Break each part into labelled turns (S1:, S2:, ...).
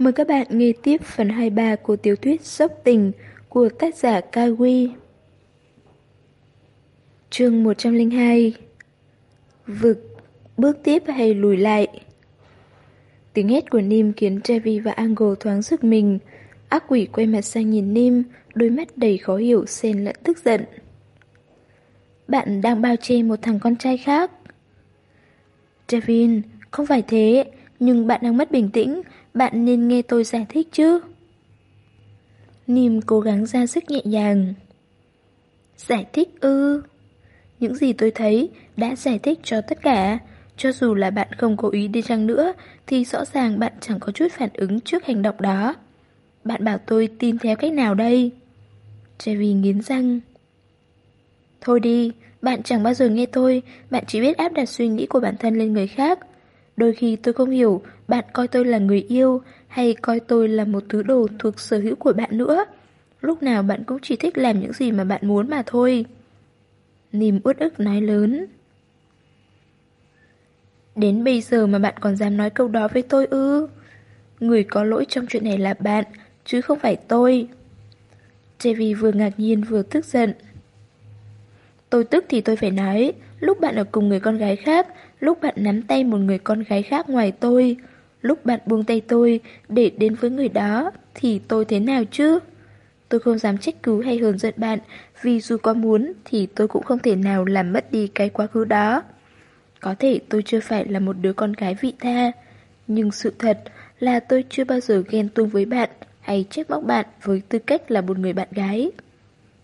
S1: Mời các bạn nghe tiếp phần 23 của tiểu thuyết Sốc Tình của tác giả Kawi. Chương 102 Vực, bước tiếp hay lùi lại? Tiếng hét của Nim khiến Trevi và Angle thoáng sức mình. Ác quỷ quay mặt sang nhìn Nim, đôi mắt đầy khó hiểu xen lẫn tức giận. Bạn đang bao che một thằng con trai khác. Trevin, không phải thế, nhưng bạn đang mất bình tĩnh, bạn nên nghe tôi giải thích chứ. Nìm cố gắng ra sức nhẹ nhàng. Giải thích ư? Những gì tôi thấy đã giải thích cho tất cả. Cho dù là bạn không cố ý đi chăng nữa, thì rõ ràng bạn chẳng có chút phản ứng trước hành động đó. Bạn bảo tôi tin theo cách nào đây? Chevy nghiến răng. Thôi đi, bạn chẳng bao giờ nghe tôi, bạn chỉ biết áp đặt suy nghĩ của bản thân lên người khác. Đôi khi tôi không hiểu bạn coi tôi là người yêu hay coi tôi là một thứ đồ thuộc sở hữu của bạn nữa. Lúc nào bạn cũng chỉ thích làm những gì mà bạn muốn mà thôi. Nìm uất ức nói lớn. Đến bây giờ mà bạn còn dám nói câu đó với tôi ư? Người có lỗi trong chuyện này là bạn, chứ không phải tôi. Chevy vừa ngạc nhiên vừa tức giận. Tôi tức thì tôi phải nói, lúc bạn ở cùng người con gái khác, lúc bạn nắm tay một người con gái khác ngoài tôi, lúc bạn buông tay tôi để đến với người đó, thì tôi thế nào chứ? Tôi không dám trách cứ hay hờn giận bạn, vì dù có muốn thì tôi cũng không thể nào làm mất đi cái quá khứ đó. Có thể tôi chưa phải là một đứa con gái vị tha, nhưng sự thật là tôi chưa bao giờ ghen tuông với bạn hay trách móc bạn với tư cách là một người bạn gái.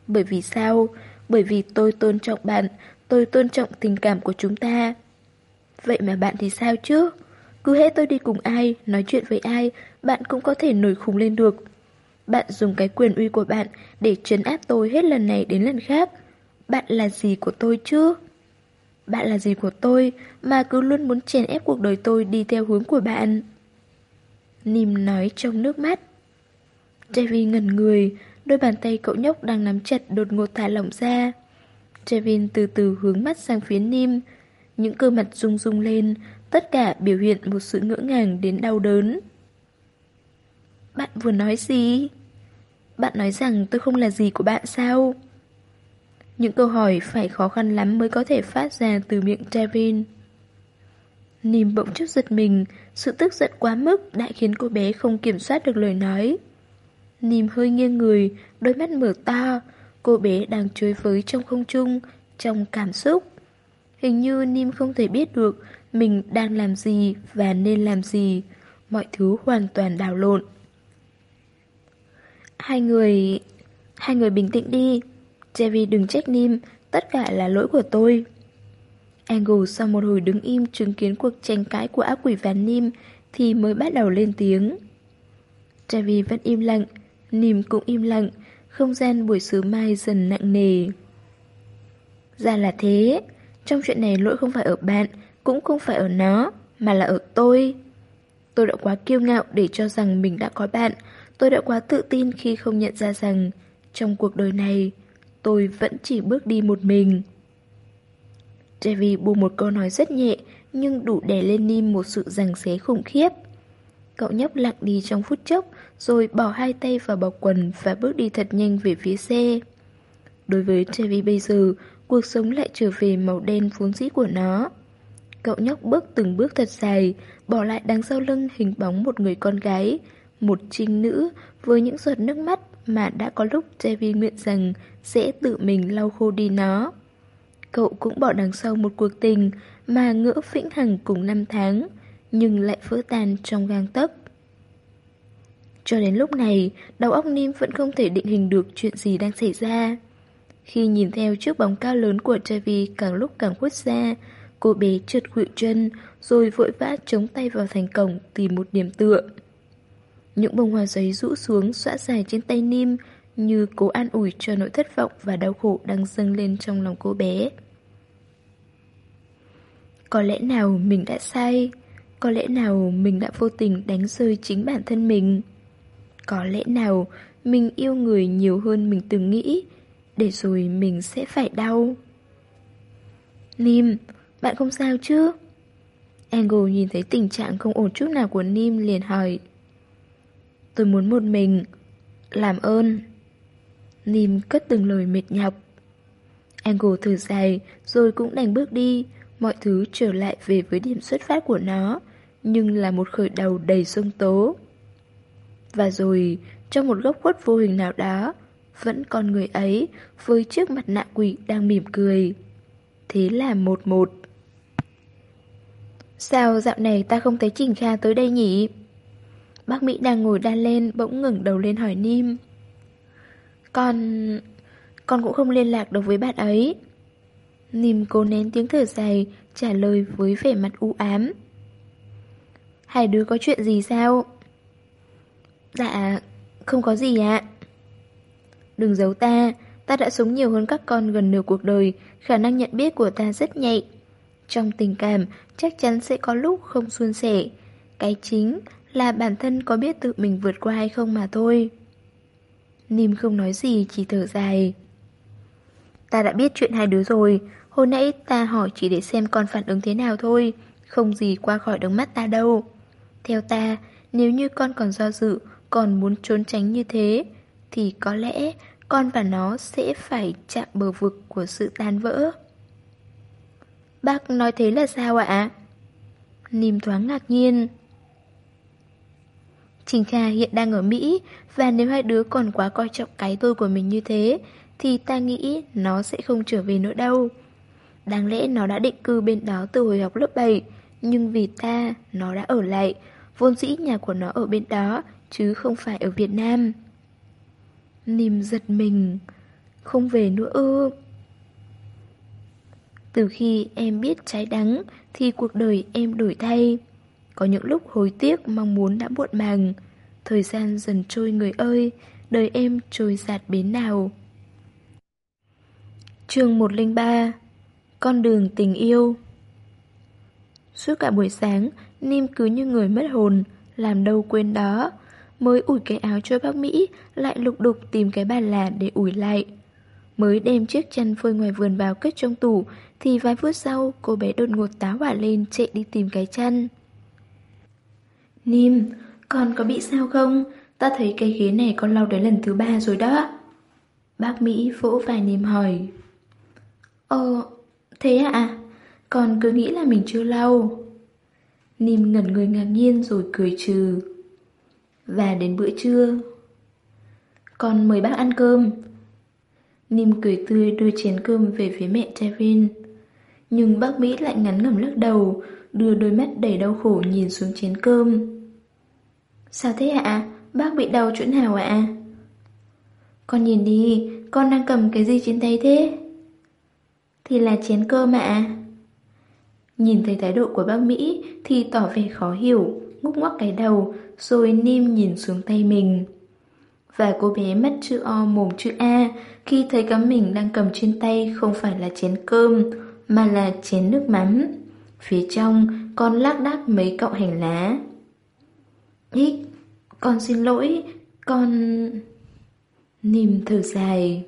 S1: Bởi vì sao? Bởi vì tôi tôn trọng bạn, tôi tôn trọng tình cảm của chúng ta. Vậy mà bạn thì sao chứ? Cứ hết tôi đi cùng ai, nói chuyện với ai, bạn cũng có thể nổi khùng lên được. Bạn dùng cái quyền uy của bạn để trấn áp tôi hết lần này đến lần khác. Bạn là gì của tôi chứ? Bạn là gì của tôi mà cứ luôn muốn chèn ép cuộc đời tôi đi theo hướng của bạn? Nìm nói trong nước mắt. Davy ngẩn người, đôi bàn tay cậu nhóc đang nắm chặt đột ngột thả lỏng ra. Trevin từ từ hướng mắt sang phía Nim. Những cơ mặt rung rung lên, tất cả biểu hiện một sự ngỡ ngàng đến đau đớn. Bạn vừa nói gì? Bạn nói rằng tôi không là gì của bạn sao? Những câu hỏi phải khó khăn lắm mới có thể phát ra từ miệng travin Nìm bỗng chút giật mình, sự tức giận quá mức đã khiến cô bé không kiểm soát được lời nói. Nìm hơi nghiêng người, đôi mắt mở to, cô bé đang chơi với trong không trung, trong cảm xúc. Hình như Nim không thể biết được mình đang làm gì và nên làm gì. Mọi thứ hoàn toàn đảo lộn. Hai người... Hai người bình tĩnh đi. Chevy đừng trách Nim, tất cả là lỗi của tôi. Angle sau một hồi đứng im chứng kiến cuộc tranh cãi của ác quỷ và Nim thì mới bắt đầu lên tiếng. Chevy vẫn im lặng, Nim cũng im lặng, không gian buổi sớm mai dần nặng nề. Ra là thế, trong chuyện này lỗi không phải ở bạn, cũng không phải ở nó, mà là ở tôi. Tôi đã quá kiêu ngạo để cho rằng mình đã có bạn, tôi đã quá tự tin khi không nhận ra rằng trong cuộc đời này, tôi vẫn chỉ bước đi một mình. Devi buông một câu nói rất nhẹ, nhưng đủ đè lên Nim một sự giằng xé khủng khiếp. Cậu nhóc lặng đi trong phút chốc, rồi bỏ hai tay vào bọc quần và bước đi thật nhanh về phía xe. Đối với Trevi bây giờ, cuộc sống lại trở về màu đen vốn dĩ của nó. Cậu nhóc bước từng bước thật dài, bỏ lại đằng sau lưng hình bóng một người con gái, một trinh nữ với những giọt nước mắt mà đã có lúc Chevy nguyện rằng sẽ tự mình lau khô đi nó. Cậu cũng bỏ đằng sau một cuộc tình mà ngỡ vĩnh hằng cùng năm tháng, nhưng lại vỡ tan trong gang tấc. Cho đến lúc này, đầu óc Nim vẫn không thể định hình được chuyện gì đang xảy ra. Khi nhìn theo chiếc bóng cao lớn của Trevi càng lúc càng khuất xa, cô bé trượt khuỵu chân, rồi vội vã chống tay vào thành cổng tìm một điểm tựa. Những bông hoa giấy rũ xuống xõa dài trên tay Nim, như cố an ủi cho nỗi thất vọng và đau khổ đang dâng lên trong lòng cô bé. Có lẽ nào mình đã sai, có lẽ nào mình đã vô tình đánh rơi chính bản thân mình. Có lẽ nào mình yêu người nhiều hơn mình từng nghĩ, để rồi mình sẽ phải đau. Nim, bạn không sao chứ? Angle nhìn thấy tình trạng không ổn chút nào của Nim liền hỏi. Tôi muốn một mình. Làm ơn. Nim cất từng lời mệt nhọc. Angle thở dài, rồi cũng đành bước đi, mọi thứ trở lại về với điểm xuất phát của nó, nhưng là một khởi đầu đầy sông tố. Và rồi, trong một góc khuất vô hình nào đó, vẫn còn người ấy với chiếc mặt nạ quỷ đang mỉm cười. Thế là một một. Sao dạo này ta không thấy Trình Kha tới đây nhỉ? Bác Mỹ đang ngồi đan lên bỗng ngẩng đầu lên hỏi Nim. Con... con cũng không liên lạc được với bạn ấy. Nim cố nén tiếng thở dài, trả lời với vẻ mặt u ám. Hai đứa có chuyện gì sao? Dạ, không có gì ạ. Đừng giấu ta, ta đã sống nhiều hơn các con gần nửa cuộc đời, khả năng nhận biết của ta rất nhạy. Trong tình cảm, chắc chắn sẽ có lúc không suôn sẻ. Cái chính là bản thân có biết tự mình vượt qua hay không mà thôi. Nìm không nói gì, chỉ thở dài. Ta đã biết chuyện hai đứa rồi, hồi nãy ta hỏi chỉ để xem con phản ứng thế nào thôi, không gì qua khỏi đống mắt ta đâu. Theo ta, nếu như con còn do dự, còn muốn trốn tránh như thế, thì có lẽ con và nó sẽ phải chạm bờ vực của sự tan vỡ. Bác nói thế là sao ạ? Nìm thoáng ngạc nhiên. Trình Kha hiện đang ở Mỹ, và nếu hai đứa còn quá coi trọng cái tôi của mình như thế, thì ta nghĩ nó sẽ không trở về nữa đâu. Đáng lẽ nó đã định cư bên đó từ hồi học lớp 7 nhưng vì ta, nó đã ở lại, vốn dĩ nhà của nó ở bên đó, chứ không phải ở Việt Nam. Nìm giật mình, Không về nữa ư? Từ khi em biết trái đắng Thì cuộc đời em đổi thay. Có những lúc hối tiếc mong muốn đã muộn màng. Thời gian dần trôi người ơi, Đời em trôi giạt bến nào? Chương 103 Con đường tình yêu. Suốt cả buổi sáng, Nim cứ như người mất hồn, Làm đâu quên đó. Mới ủi cái áo cho bác Mỹ Lại lục đục tìm cái bàn là để ủi lại Mới đem chiếc chăn phơi ngoài vườn vào cất trong tủ Thì vài phút sau cô bé đột ngột táo hỏa lên chạy đi tìm cái chăn Nim, con có bị sao không? Ta thấy cái ghế này con lau đến lần thứ ba rồi đó Bác Mỹ vỗ vài Nim hỏi Ờ, thế ạ? À? Con cứ nghĩ là mình chưa lau Nim ngẩn người ngạc nhiên rồi cười trừ và đến bữa trưa Con mời bác ăn cơm Nim cười tươi đưa chén cơm về phía mẹ Trevin Nhưng bác Mỹ lại ngắn ngẩm lắc đầu Đưa đôi mắt đầy đau khổ nhìn xuống chén cơm Sao thế ạ? Bác bị đau chỗ nào ạ? Con nhìn đi, con đang cầm cái gì trên tay thế? Thì là chén cơm ạ Nhìn thấy thái độ của bác Mỹ thì tỏ vẻ khó hiểu ngúc ngoắc cái đầu, rồi Nim nhìn xuống tay mình. Và cô bé mắt chữ O mồm chữ A khi thấy cắm mình đang cầm trên tay không phải là chén cơm, mà là chén nước mắm. Phía trong còn lác đác mấy cọng hành lá. hít con xin lỗi, con... Nìm thở dài.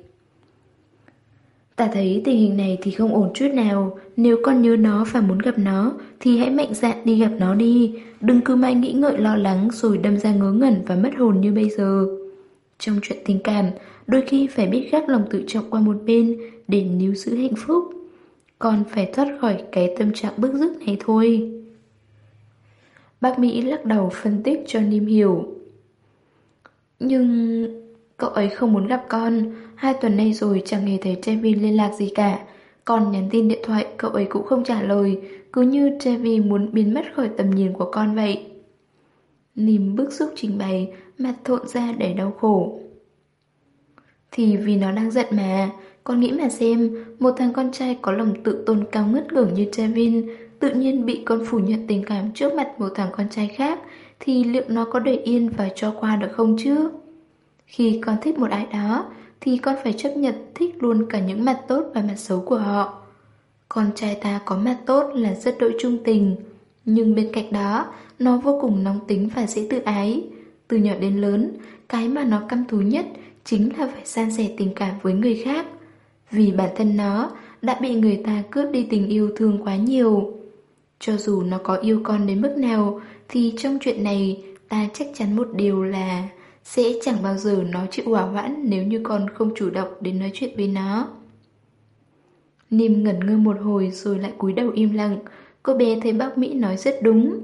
S1: Ta thấy tình hình này thì không ổn chút nào Nếu con nhớ nó và muốn gặp nó Thì hãy mạnh dạn đi gặp nó đi Đừng cứ mãi nghĩ ngợi lo lắng Rồi đâm ra ngớ ngẩn và mất hồn như bây giờ. Trong chuyện tình cảm, Đôi khi phải biết gác lòng tự trọng qua một bên Để níu giữ hạnh phúc. Còn phải thoát khỏi cái tâm trạng bức rứt này thôi. Bác Mỹ lắc đầu phân tích cho Nim hiểu. Nhưng cậu ấy không muốn gặp con. Hai tuần nay rồi chẳng hề thấy Trevin liên lạc gì cả. Còn nhắn tin điện thoại, cậu ấy cũng không trả lời. Cứ như Trevi muốn biến mất khỏi tầm nhìn của con vậy Nìm bức xúc trình bày, Mặt thộn ra để đau khổ Thì vì nó đang giận mà, Con nghĩ mà xem, Một thằng con trai có lòng tự tôn cao ngất ngưỡng như Trevin, Tự nhiên bị con phủ nhận tình cảm trước mặt một thằng con trai khác, Thì liệu nó có để yên và cho qua được không chứ? Khi con thích một ai đó, thì con phải chấp nhận thích luôn cả những mặt tốt và mặt xấu của họ. Con trai ta có mặt tốt là rất đội trung tình, nhưng bên cạnh đó, nó vô cùng nóng tính và dễ tự ái. Từ nhỏ đến lớn, cái mà nó căm thú nhất chính là phải san sẻ tình cảm với người khác. Vì bản thân nó đã bị người ta cướp đi tình yêu thương quá nhiều. Cho dù nó có yêu con đến mức nào, thì trong chuyện này ta chắc chắn một điều là sẽ chẳng bao giờ nó chịu hỏa hoãn nếu như con không chủ động đến nói chuyện với nó. Nim ngẩn ngơ một hồi rồi lại cúi đầu im lặng. Cô bé thấy bác Mỹ nói rất đúng.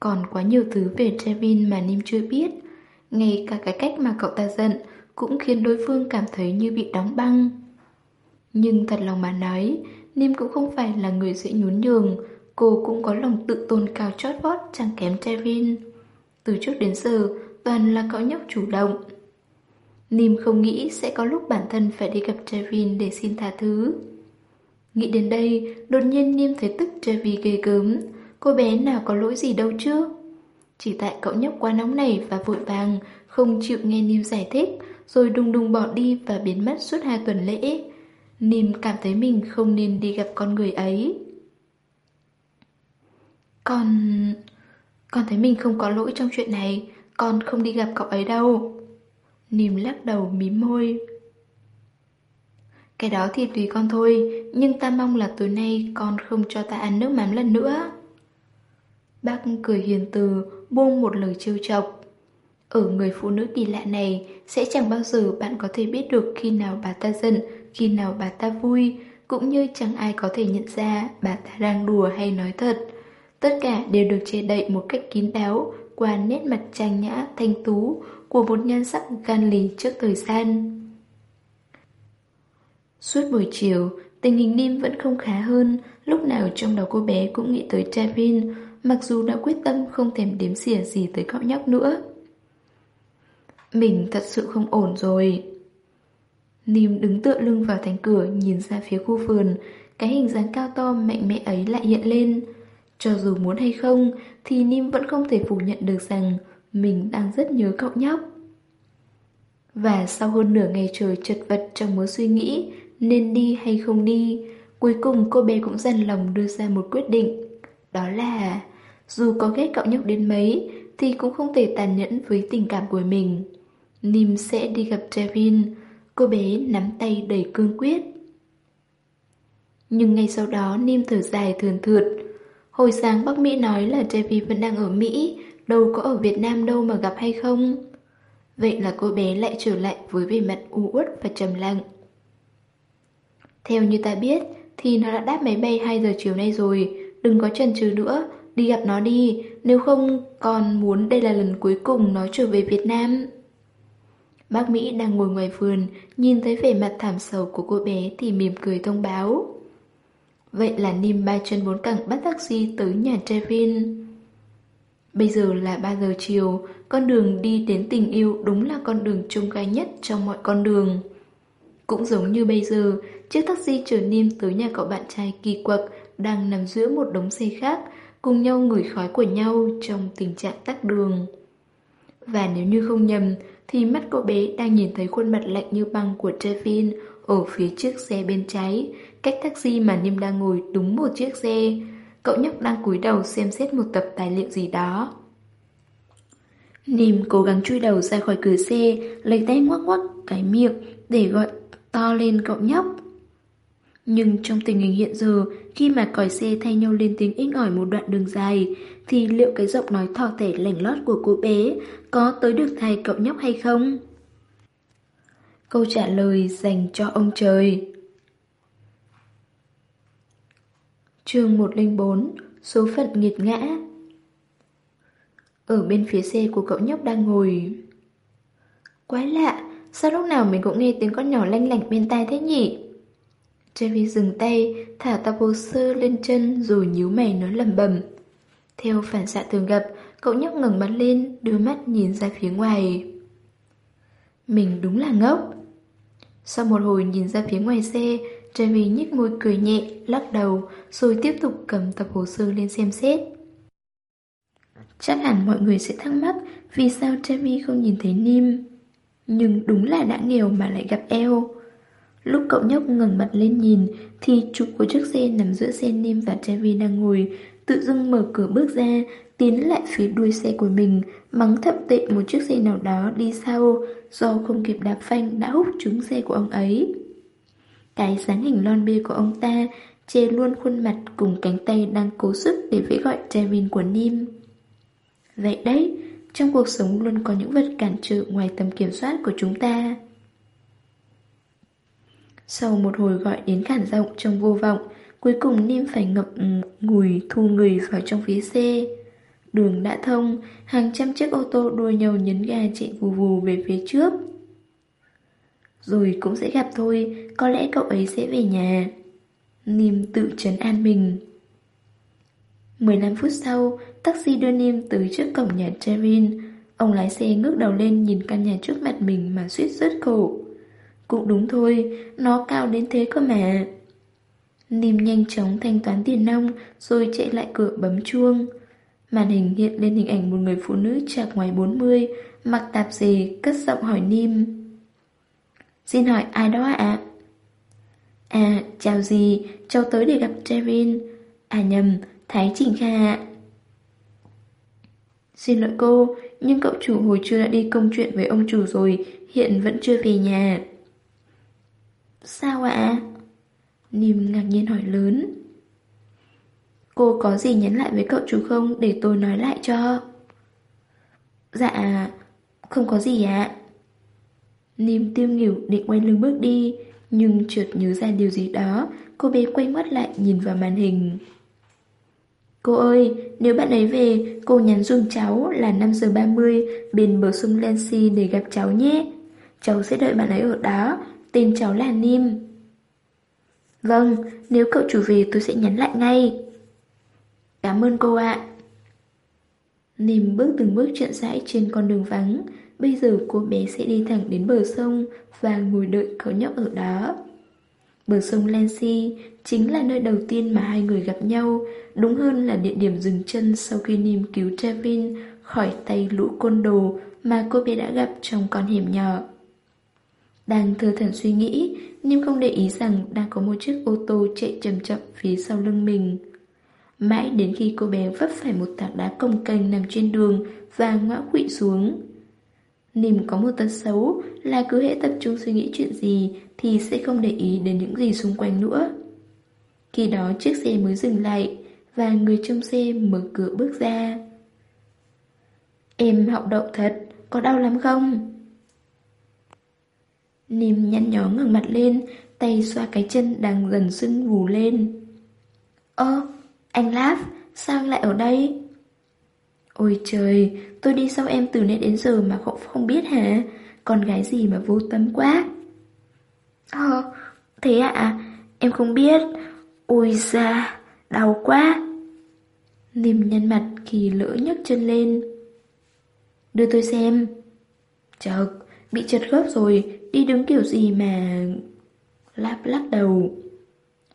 S1: Còn quá nhiều thứ về Trevin mà Nim chưa biết. Ngay cả cái cách mà cậu ta giận cũng khiến đối phương cảm thấy như bị đóng băng. Nhưng thật lòng mà nói, Nim cũng không phải là người dễ nhún nhường. Cô cũng có lòng tự tôn cao chót vót chẳng kém Trevin. Từ trước đến giờ, toàn là cậu nhóc chủ động. Nim không nghĩ sẽ có lúc bản thân phải đi gặp Trevin để xin tha thứ. Nghĩ đến đây, đột nhiên Niêm thấy tức Trevi ghê gớm. Cô bé nào có lỗi gì đâu chứ? Chỉ tại cậu nhóc quá nóng nảy và vội vàng, không chịu nghe Niêm giải thích, rồi đùng đùng bỏ đi và biến mất suốt hai tuần lễ. Niêm cảm thấy mình không nên đi gặp con người ấy. Con... Con thấy mình không có lỗi trong chuyện này, con không đi gặp cậu ấy đâu. Niêm lắc đầu mím môi. Cái đó thì tùy con thôi, nhưng ta mong là tối nay con không cho ta ăn nước mắm lần nữa. Bác cười hiền từ, buông một lời trêu chọc. Ở người phụ nữ kỳ lạ này, sẽ chẳng bao giờ bạn có thể biết được khi nào bà ta giận, khi nào bà ta vui, cũng như chẳng ai có thể nhận ra bà ta đang đùa hay nói thật. Tất cả đều được che đậy một cách kín đáo qua nét mặt trang nhã, thanh tú của một nhan sắc gan lì trước thời gian. Suốt buổi chiều, tình hình Nim vẫn không khá hơn, lúc nào trong đầu cô bé cũng nghĩ tới Trevin, mặc dù đã quyết tâm không thèm đếm xỉa gì tới cậu nhóc nữa. Mình thật sự không ổn rồi. Nim đứng tựa lưng vào thành cửa nhìn ra phía khu vườn, cái hình dáng cao to mạnh mẽ ấy lại hiện lên. Cho dù muốn hay không, thì Nim vẫn không thể phủ nhận được rằng mình đang rất nhớ cậu nhóc. Và sau hơn nửa ngày trời chật vật trong mớ suy nghĩ, nên đi hay không đi. Cuối cùng cô bé cũng dần lòng đưa ra một quyết định. Đó là, dù có ghét cậu nhóc đến mấy, thì cũng không thể tàn nhẫn với tình cảm của mình. Nim sẽ đi gặp Trevin. Cô bé nắm tay đầy cương quyết. Nhưng ngay sau đó Nim thở dài thườn thượt. Hồi sáng bác Mỹ nói là Trevin vẫn đang ở Mỹ, đâu có ở Việt Nam đâu mà gặp hay không. Vậy là cô bé lại trở lại với vẻ mặt u uất và trầm lặng. Theo như ta biết, thì nó đã đáp máy bay 2 giờ chiều nay rồi, đừng có chần chừ nữa, đi gặp nó đi, nếu không còn muốn đây là lần cuối cùng nó trở về Việt Nam. Bác Mỹ đang ngồi ngoài vườn, nhìn thấy vẻ mặt thảm sầu của cô bé thì mỉm cười thông báo. Vậy là Nim ba chân bốn cẳng bắt taxi tới nhà Trevin. Bây giờ là 3 giờ chiều, con đường đi đến tình yêu đúng là con đường trông gai nhất trong mọi con đường. Cũng giống như bây giờ, chiếc taxi chở Nim tới nhà cậu bạn trai kỳ quặc đang nằm giữa một đống xe khác, cùng nhau ngửi khói của nhau trong tình trạng tắc đường. Và nếu như không nhầm, thì mắt cậu bé đang nhìn thấy khuôn mặt lạnh như băng của Trevin ở phía trước xe bên trái, cách taxi mà Nim đang ngồi đúng một chiếc xe. Cậu nhóc đang cúi đầu xem xét một tập tài liệu gì đó. Nìm cố gắng chui đầu ra khỏi cửa xe, lấy tay ngoắc ngoắc cái miệng để gọi to lên cậu nhóc. Nhưng trong tình hình hiện giờ, khi mà còi xe thay nhau lên tiếng inh ỏi một đoạn đường dài, thì liệu cái giọng nói thỏ thẻ lảnh lót của cô bé có tới được thầy cậu nhóc hay không? Câu trả lời dành cho ông trời. chương 104 Số phận nghiệt ngã Ở bên phía xe của cậu nhóc đang ngồi Quái lạ, sao lúc nào mình cũng nghe tiếng con nhỏ lanh lảnh bên tai thế nhỉ? Jerry dừng tay, thả tập hồ sơ lên chân rồi nhíu mày nói lẩm bẩm. Theo phản xạ thường gặp, cậu nhóc ngẩng mặt lên, đưa mắt nhìn ra phía ngoài. Mình đúng là ngốc. Sau một hồi nhìn ra phía ngoài xe, Jerry nhếch môi cười nhẹ, lắc đầu, rồi tiếp tục cầm tập hồ sơ lên xem xét. Chắc hẳn mọi người sẽ thắc mắc vì sao Jerry không nhìn thấy Nim. Nhưng đúng là đã nghèo mà lại gặp eo. Lúc cậu nhóc ngẩng mặt lên nhìn thì trục của chiếc xe nằm giữa xe Nim và Jerry đang ngồi tự dưng mở cửa bước ra tiến lại phía đuôi xe của mình mắng thậm tệ một chiếc xe nào đó đi sau do không kịp đạp phanh đã hút trúng xe của ông ấy. Cái dáng hình lon bia của ông ta che luôn khuôn mặt cùng cánh tay đang cố sức để vẫy gọi Trevin của Nim. Vậy đấy, trong cuộc sống luôn có những vật cản trở ngoài tầm kiểm soát của chúng ta. Sau một hồi gọi đến cản giọng trong vô vọng, cuối cùng Nim phải ngập ừ, ngùi thu người vào trong phía xe. Đường đã thông, hàng trăm chiếc ô tô đua nhau nhấn ga chạy vù vù về phía trước. Rồi cũng sẽ gặp thôi, có lẽ cậu ấy sẽ về nhà. Nim tự trấn an mình. 15 phút sau, taxi đưa Nim tới trước cổng nhà Trevin. Ông lái xe ngước đầu lên nhìn căn nhà trước mặt mình mà suýt rớt cổ. Cũng đúng thôi, nó cao đến thế cơ mà. Nìm nhanh chóng thanh toán tiền nông rồi chạy lại cửa bấm chuông. Màn hình hiện lên hình ảnh một người phụ nữ chạc ngoài 40, mặc tạp dề, cất giọng hỏi Nim. Xin hỏi ai đó ạ? À? à, chào gì, cháu tới để gặp Trevin. À nhầm, Thái Trình Kha ạ. Xin lỗi cô, nhưng cậu chủ hồi trưa đã đi công chuyện với ông chủ rồi, hiện vẫn chưa về nhà. Sao ạ? Nìm ngạc nhiên hỏi lớn. Cô có gì nhắn lại với cậu chủ không để tôi nói lại cho? Dạ, không có gì ạ. Nìm tiêu nghỉu định quay lưng bước đi, nhưng chợt nhớ ra điều gì đó, cô bé quay mắt lại nhìn vào màn hình. Cô ơi, nếu bạn ấy về, cô nhắn dùm cháu là 5 giờ 30 bên bờ sông Lensi để gặp cháu nhé. Cháu sẽ đợi bạn ấy ở đó, tên cháu là Nim. Vâng, nếu cậu chủ về tôi sẽ nhắn lại ngay. Cảm ơn cô ạ. Nim bước từng bước chậm rãi trên con đường vắng. Bây giờ cô bé sẽ đi thẳng đến bờ sông và ngồi đợi cậu nhóc ở đó. Bờ sông Lancy chính là nơi đầu tiên mà hai người gặp nhau, đúng hơn là địa điểm dừng chân sau khi Nim cứu Trevin khỏi tay lũ côn đồ mà cô bé đã gặp trong con hẻm nhỏ. Đang thơ thẩn suy nghĩ, nhưng không để ý rằng đang có một chiếc ô tô chạy chậm chậm phía sau lưng mình. Mãi đến khi cô bé vấp phải một tảng đá cồng cành nằm trên đường và ngã quỵ xuống. Nìm có một tật xấu là cứ hệ tập trung suy nghĩ chuyện gì thì sẽ không để ý đến những gì xung quanh nữa. Khi đó chiếc xe mới dừng lại và người trong xe mở cửa bước ra. Em họng đậu thật, có đau lắm không? Nìm nhăn nhó ngẩng mặt lên, tay xoa cái chân đang dần sưng vù lên. Ơ, anh Láp, sao anh lại ở đây? Ôi trời, tôi đi sau em từ nay đến giờ mà cậu không biết hả? Con gái gì mà vô tâm quá. Ờ, thế ạ, à? em không biết. Ôi da, đau quá. Nìm nhăn mặt khi lỡ nhấc chân lên. Đưa tôi xem. Chợt, bị trật khớp rồi, đi đứng kiểu gì mà... Láp lắc đầu.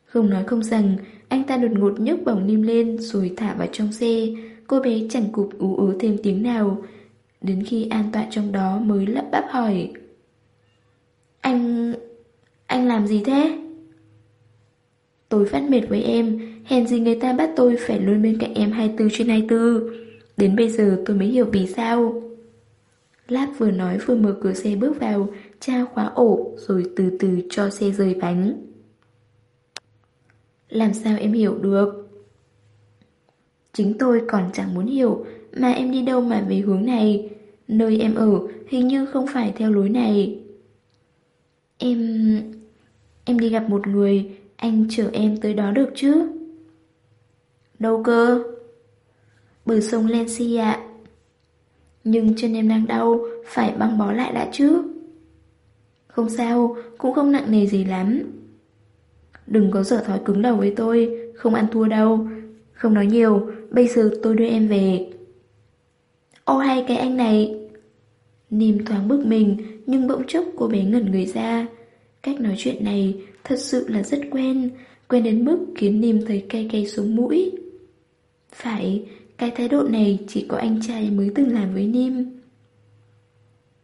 S1: Không nói không rằng, anh ta đột ngột nhấc bổng niêm lên rồi thả vào trong xe. Cô bé chẳng cụp ú ứ thêm tiếng nào. Đến khi an toàn trong đó mới lắp bắp hỏi. Anh... anh làm gì thế? Tôi phát mệt với em, hèn gì người ta bắt tôi phải luôn bên cạnh em 24 trên 24. Đến bây giờ tôi mới hiểu vì sao. Láp vừa nói vừa mở cửa xe bước vào, tra khóa ổ rồi từ từ cho xe rời bánh. Làm sao em hiểu được? Chính tôi còn chẳng muốn hiểu mà em đi đâu mà về hướng này. Nơi em ở hình như không phải theo lối này. Em... Em đi gặp một người, anh chở em tới đó được chứ? Đâu cơ? Bờ sông Lensi ạ. Nhưng chân em đang đau, phải băng bó lại đã chứ. Không sao, cũng không nặng nề gì lắm. Đừng có dở thói cứng đầu với tôi, không ăn thua đâu. Không nói nhiều, bây giờ tôi đưa em về. Ô hay cái anh này. Nìm thoáng bực mình, nhưng bỗng chốc cô bé ngẩn người ra. Cách nói chuyện này thật sự là rất quen, quen đến mức khiến Nìm thấy cay cay xuống mũi. Phải, cái thái độ này chỉ có anh trai mới từng làm với Nìm.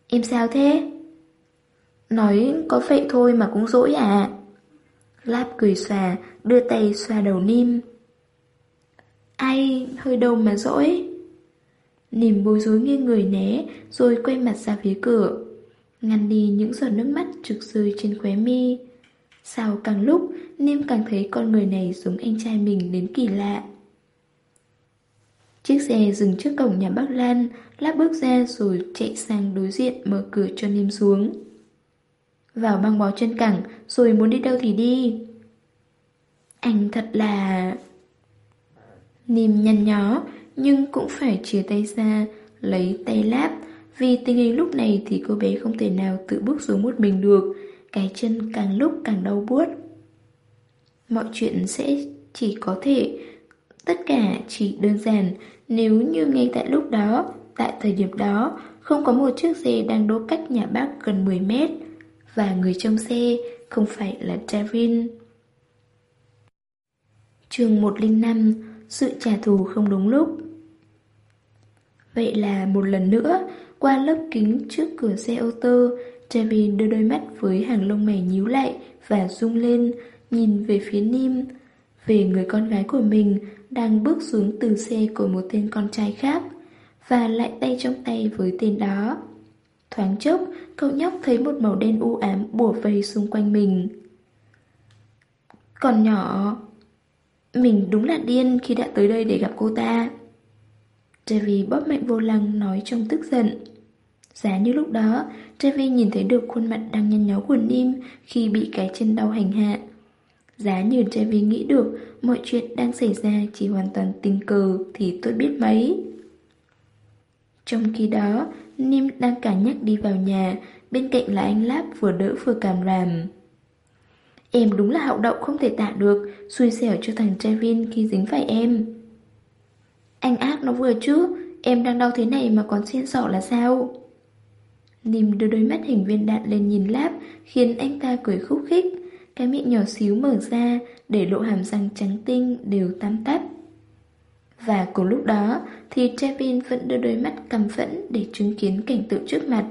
S1: Em sao thế? Nói có vậy thôi mà cũng dỗi à? Láp cười xòa, đưa tay xoa đầu Nim. Ai, hơi đâu mà dỗi. Nìm bối rối nghiêng người né, rồi quay mặt ra phía cửa. Ngăn đi những giọt nước mắt trực rơi trên khóe mi. Sao càng lúc, Nim càng thấy con người này giống anh trai mình đến kỳ lạ. Chiếc xe dừng trước cổng nhà bác Lan, Láp bước ra rồi chạy sang đối diện mở cửa cho Nim xuống. Vào băng bó chân cẳng, rồi muốn đi đâu thì đi. Anh thật là... Nìm nhăn nhó, nhưng cũng phải chia tay ra, lấy tay láp. Vì tình hình lúc này thì cô bé không thể nào tự bước xuống một mình được, cái chân càng lúc càng đau buốt. Mọi chuyện sẽ chỉ có thể, tất cả chỉ đơn giản nếu như ngay tại lúc đó, tại thời điểm đó, không có một chiếc xe đang đỗ cách nhà bác gần 10 mét, và người trong xe, không phải là Davin. Trường 105 Sự trả thù không đúng lúc Vậy là một lần nữa, Qua lớp kính trước cửa xe ô tô Davin đưa đôi mắt với hàng lông mày nhíu lại Và rung lên, Nhìn về phía Nim, Về người con gái của mình Đang bước xuống từ xe của một tên con trai khác Và lại tay trong tay với tên đó Thoáng chốc, Cậu nhóc thấy một màu đen u ám bủa vây xung quanh mình. Còn nhỏ, Mình đúng là điên khi đã tới đây để gặp cô ta. Trevi bóp mạnh vô lăng nói trong tức giận. Giá như lúc đó Trevi nhìn thấy được khuôn mặt đang nhăn nhó của Nim Khi bị cái chân đau hành hạ. Giá như Trevi nghĩ được, Mọi chuyện đang xảy ra chỉ hoàn toàn tình cờ Thì tôi biết mấy. Trong khi đó Nim đang cả nhắc đi vào nhà, Bên cạnh là anh Láp vừa đỡ vừa cảm ràm. Em đúng là hạo động không thể tả được, Xui xẻo cho thằng Trevin khi dính phải em. Anh ác nó vừa chứ Em đang đau thế này mà còn xiên sỏ là sao? Nìm đưa đôi mắt hình viên đạn lên nhìn Láp, Khiến anh ta cười khúc khích. Cái miệng nhỏ xíu mở ra, Để lộ hàm răng trắng tinh đều tam tắp. Và cùng lúc đó Thì Trevin vẫn đưa đôi mắt căm phẫn Để chứng kiến cảnh tượng trước mặt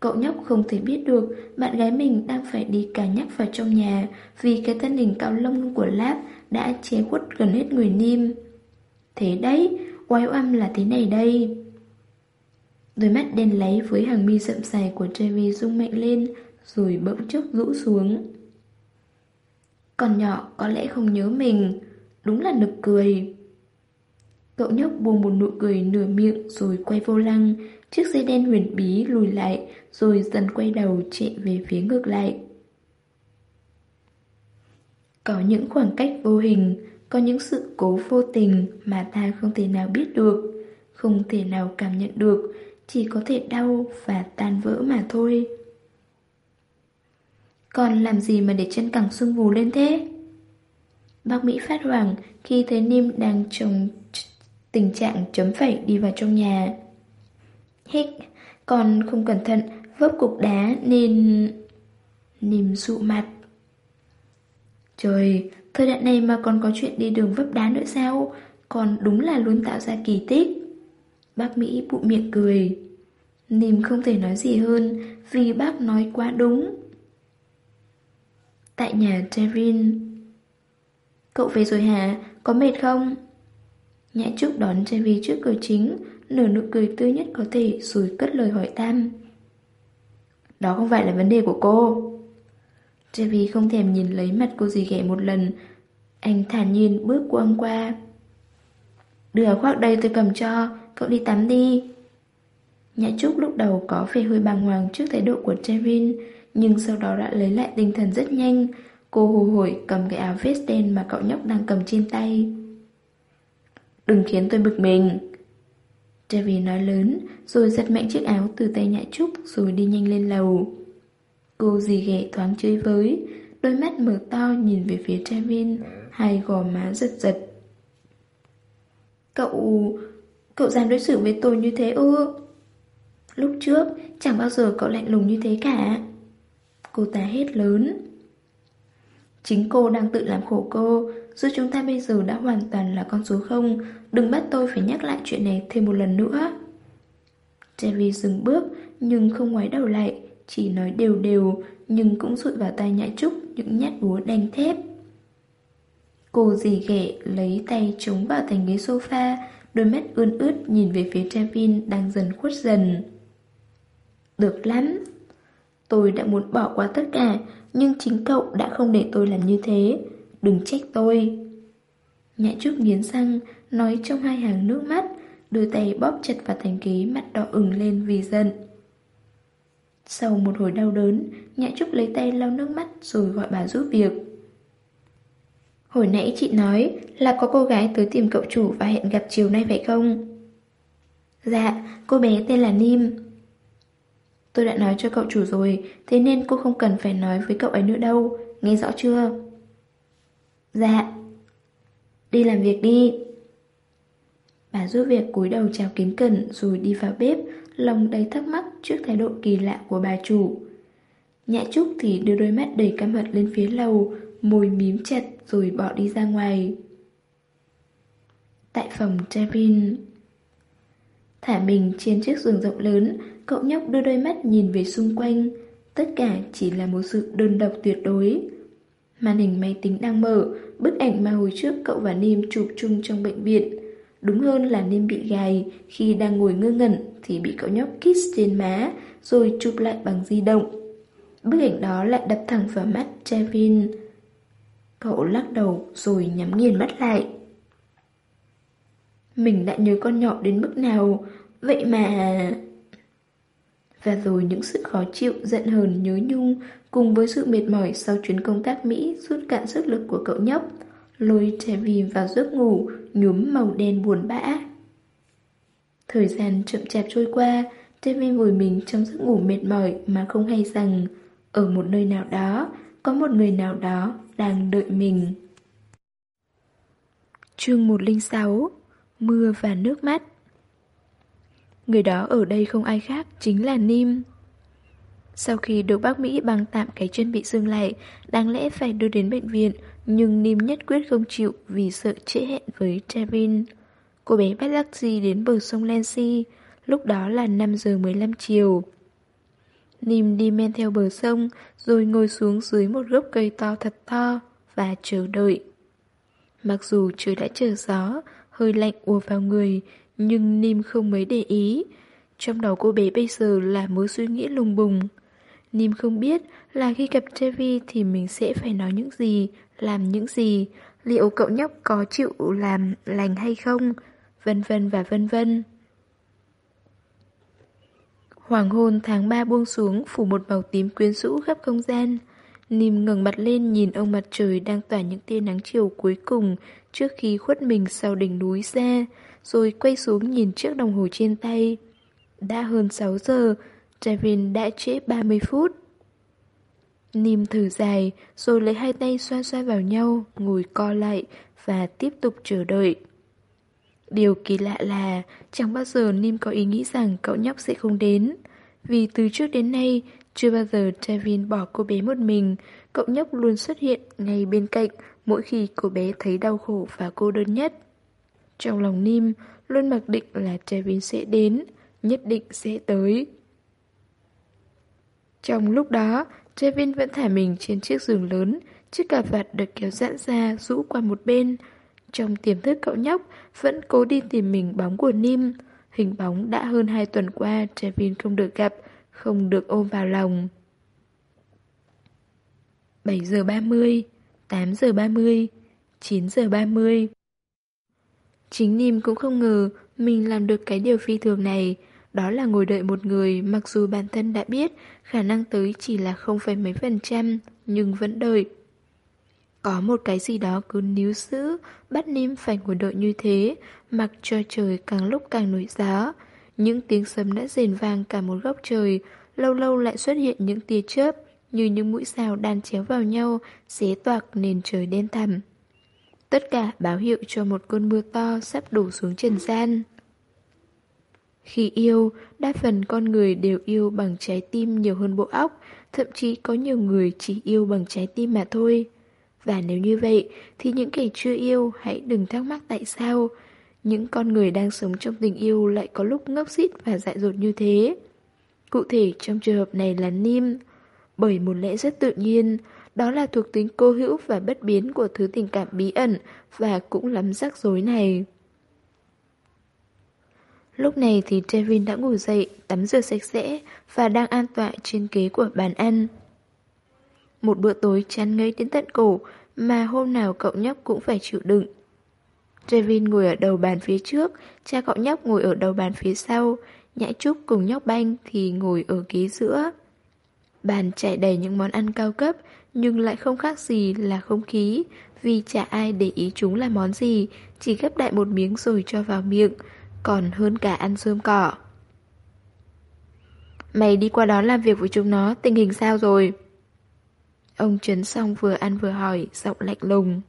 S1: Cậu nhóc không thể biết được bạn gái mình đang phải đi cả nhắc vào trong nhà vì cái thân hình cao lông của Láp đã che khuất gần hết người Nim. Thế đấy, oai oăm là thế này đây. Đôi mắt đen láy với hàng mi rậm dài của Trevi rung mạnh lên rồi bỗng chốc rũ xuống. Còn nhỏ có lẽ không nhớ mình, đúng là nực cười. Cậu nhóc buông một nụ cười nửa miệng rồi quay vô lăng, chiếc xe đen huyền bí lùi lại rồi dần quay đầu chạy về phía ngược lại. Có những khoảng cách vô hình, có những sự cố vô tình mà ta không thể nào biết được, không thể nào cảm nhận được, chỉ có thể đau và tan vỡ mà thôi. Còn làm gì mà để chân cẳng sưng vù lên thế? Bác Mỹ phát hoảng khi thấy Nim đang trồng tình trạng chấm phẩy đi vào trong nhà. Hích, còn không cẩn thận vấp cục đá nên... Nìm dụ mặt. Trời, thời đại này mà còn có chuyện đi đường vấp đá nữa sao? Còn đúng là luôn tạo ra kỳ tích. Bác Mỹ bụng miệng cười. Nìm không thể nói gì hơn vì bác nói quá đúng. Tại nhà Terin Cậu về rồi hả? Có mệt không? Nhã Trúc đón Trevin trước cửa chính Nở nụ cười tươi nhất có thể rồi cất lời hỏi Tam đó không phải là vấn đề của cô. Trevi không thèm nhìn lấy mặt cô gì ghẻ một lần. Anh thản nhiên bước quăng qua. Đưa áo khoác đây tôi cầm cho Cậu đi tắm đi. Nhã Trúc lúc đầu có vẻ hơi bàng hoàng trước thái độ của Javin, Nhưng sau đó đã lấy lại tinh thần rất nhanh. Cô hồ hởi cầm cái áo vest đen mà cậu nhóc đang cầm trên tay. Đừng khiến tôi bực mình Trevi nói lớn, rồi giật mạnh chiếc áo từ tay nhã trúc rồi đi nhanh lên lầu. Cô dì ghẻ thoáng chơi với, đôi mắt mở to nhìn về phía Trevin, hai gò má giật giật. Cậu... cậu dám đối xử với tôi như thế ư? Lúc trước, chẳng bao giờ cậu lạnh lùng như thế cả. Cô ta hết lớn. Chính cô đang tự làm khổ cô, Giữa chúng ta bây giờ đã hoàn toàn là con số không, Đừng bắt tôi phải nhắc lại chuyện này thêm một lần nữa. Trevi dừng bước, Nhưng không ngoái đầu lại, Chỉ nói đều đều, Nhưng cũng rụi vào tay nhã trúc Những nhát búa đanh thép. Cô dì ghẻ lấy tay chống vào thành ghế sofa, Đôi mắt ươn ướt nhìn về phía Trevin đang dần khuất dần. Được lắm. Tôi đã muốn bỏ qua tất cả, Nhưng chính cậu đã không để tôi làm như thế. Đừng trách tôi Nhã Trúc nghiến răng nói trong hai hàng nước mắt, đưa tay bóp chặt vào thành ghế mặt đỏ ửng lên vì giận. Sau một hồi đau đớn, Nhã Trúc lấy tay lau nước mắt rồi gọi bà giúp việc. Hồi nãy chị nói là có cô gái tới tìm cậu chủ và hẹn gặp chiều nay phải không? Dạ, cô bé tên là Nim. Tôi đã nói cho cậu chủ rồi, thế nên cô không cần phải nói với cậu ấy nữa đâu, nghe rõ chưa? Dạ. Đi làm việc đi. Bà giúp việc cúi đầu chào kính cẩn rồi đi vào bếp, lòng đầy thắc mắc trước thái độ kỳ lạ của bà chủ. Nhã Trúc thì đưa đôi mắt đầy căm hận lên phía lầu, môi mím chặt rồi bỏ đi ra ngoài. Tại phòng Trevin Thả mình trên chiếc giường rộng lớn, cậu nhóc đưa đôi mắt nhìn về xung quanh. Tất cả chỉ là một sự đơn độc tuyệt đối. Màn hình máy tính đang mở, bức ảnh mà hồi trước cậu và Nim chụp chung trong bệnh viện. Đúng hơn là Nim bị gài, khi đang ngồi ngơ ngẩn thì bị cậu nhóc kiss trên má, rồi chụp lại bằng di động. Bức ảnh đó lại đập thẳng vào mắt Trevin. Cậu lắc đầu rồi nhắm nghiền mắt lại. Mình đã nhớ con nhỏ đến mức nào, vậy mà... Và rồi những sự khó chịu, giận hờn, nhớ nhung cùng với sự mệt mỏi sau chuyến công tác Mỹ rút cạn sức lực của cậu nhóc, lôi Trevi vào giấc ngủ nhuốm màu đen buồn bã. Thời gian chậm chạp trôi qua, Trevi vùi mình trong giấc ngủ mệt mỏi mà không hay rằng ở một nơi nào đó, có một người nào đó đang đợi mình. Chương 106 Mưa và nước mắt Người đó ở đây không ai khác, chính là Nim. Sau khi được bác Mỹ băng tạm cái chân bị sưng lại, đáng lẽ phải đưa đến bệnh viện, nhưng Nim nhất quyết không chịu vì sợ trễ hẹn với Trevin. Cô bé bắt taxi đến bờ sông Lancy, lúc đó là 5 giờ 15 chiều. Nim đi men theo bờ sông, rồi ngồi xuống dưới một gốc cây to thật to và chờ đợi. Mặc dù trời đã trở gió, hơi lạnh ùa vào người, nhưng Nim không mấy để ý. Trong đầu cô bé bây giờ là mối suy nghĩ lùng bùng. Nim không biết là khi gặp Trevi thì mình sẽ phải nói những gì, làm những gì, liệu cậu nhóc có chịu làm lành hay không, vân vân và vân vân. Hoàng hôn tháng 3 buông xuống phủ một màu tím quyến rũ khắp không gian. Nìm ngẩng mặt lên nhìn ông mặt trời đang tỏa những tia nắng chiều cuối cùng trước khi khuất mình sau đỉnh núi ra, rồi quay xuống nhìn chiếc đồng hồ trên tay. Đã hơn 6 giờ, Trevin đã trễ 30 phút. Nim thở dài, rồi lấy hai tay xoa xoa vào nhau, ngồi co lại và tiếp tục chờ đợi. Điều kỳ lạ là chẳng bao giờ Nim có ý nghĩ rằng cậu nhóc sẽ không đến. Vì từ trước đến nay, chưa bao giờ Trevin bỏ cô bé một mình, cậu nhóc luôn xuất hiện ngay bên cạnh mỗi khi cô bé thấy đau khổ và cô đơn nhất. Trong lòng Nim luôn mặc định là Trevin sẽ đến, nhất định sẽ tới. Trong lúc đó, Trevin vẫn thả mình trên chiếc giường lớn, chiếc cà vạt được kéo giãn ra rũ qua một bên. Trong tiềm thức cậu nhóc vẫn cố đi tìm mình bóng của Nim. Hình bóng đã hơn hai tuần qua Trevin không được gặp, không được ôm vào lòng. 7 giờ 30, 8 giờ 30, 9 giờ 30. Chính Nim cũng không ngờ mình làm được cái điều phi thường này. Đó là ngồi đợi một người mặc dù bản thân đã biết khả năng tới chỉ là không phải mấy phần trăm, nhưng vẫn đợi. Có một cái gì đó cứ níu giữ, bắt Nim phải ngồi đợi như thế, mặc cho trời càng lúc càng nổi gió. Những tiếng sấm đã rền vang cả một góc trời, lâu lâu lại xuất hiện những tia chớp, như những mũi sao đan chéo vào nhau, xé toạc nền trời đen thẳm. Tất cả báo hiệu cho một cơn mưa to sắp đổ xuống trần gian. Khi yêu, đa phần con người đều yêu bằng trái tim nhiều hơn bộ óc, thậm chí có nhiều người chỉ yêu bằng trái tim mà thôi. Và nếu như vậy, thì những kẻ chưa yêu hãy đừng thắc mắc tại sao những con người đang sống trong tình yêu lại có lúc ngốc xít và dại dột như thế. Cụ thể trong trường hợp này là Nim, bởi một lẽ rất tự nhiên, đó là thuộc tính cô hữu và bất biến của thứ tình cảm bí ẩn và cũng lắm rắc rối này. Lúc này thì Trevin đã ngủ dậy, tắm rửa sạch sẽ và đang an tọa trên ghế của bàn ăn. Một bữa tối chán ngấy đến tận cổ mà hôm nào cậu nhóc cũng phải chịu đựng. Trevin ngồi ở đầu bàn phía trước, cha cậu nhóc ngồi ở đầu bàn phía sau, Nhã Trúc cùng nhóc banh thì ngồi ở ghế giữa. Bàn trải đầy những món ăn cao cấp, nhưng lại không khác gì là không khí, vì chả ai để ý chúng là món gì, chỉ gấp đại một miếng rồi cho vào miệng, còn hơn cả ăn sơm cỏ. Mày đi qua đó làm việc với chúng nó, tình hình sao rồi? Ông Trấn xong vừa ăn vừa hỏi, giọng lạnh lùng.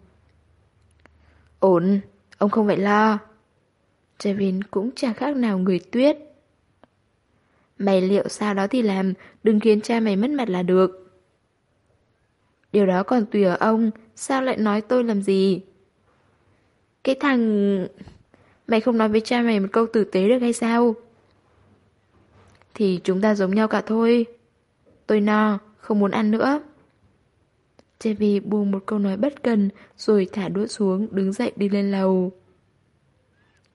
S1: Ổn, ông không phải lo. Trevin cũng chẳng khác nào người tuyết. Mày liệu sao đó thì làm, đừng khiến cha mày mất mặt là được. Điều đó còn tùy ở ông, sao lại nói tôi làm gì? Cái thằng... Mày không nói với cha mày một câu tử tế được hay sao? Thì chúng ta giống nhau cả thôi. Tôi no, không muốn ăn nữa. Chevy buông một câu nói bất cần rồi thả đũa xuống đứng dậy đi lên lầu.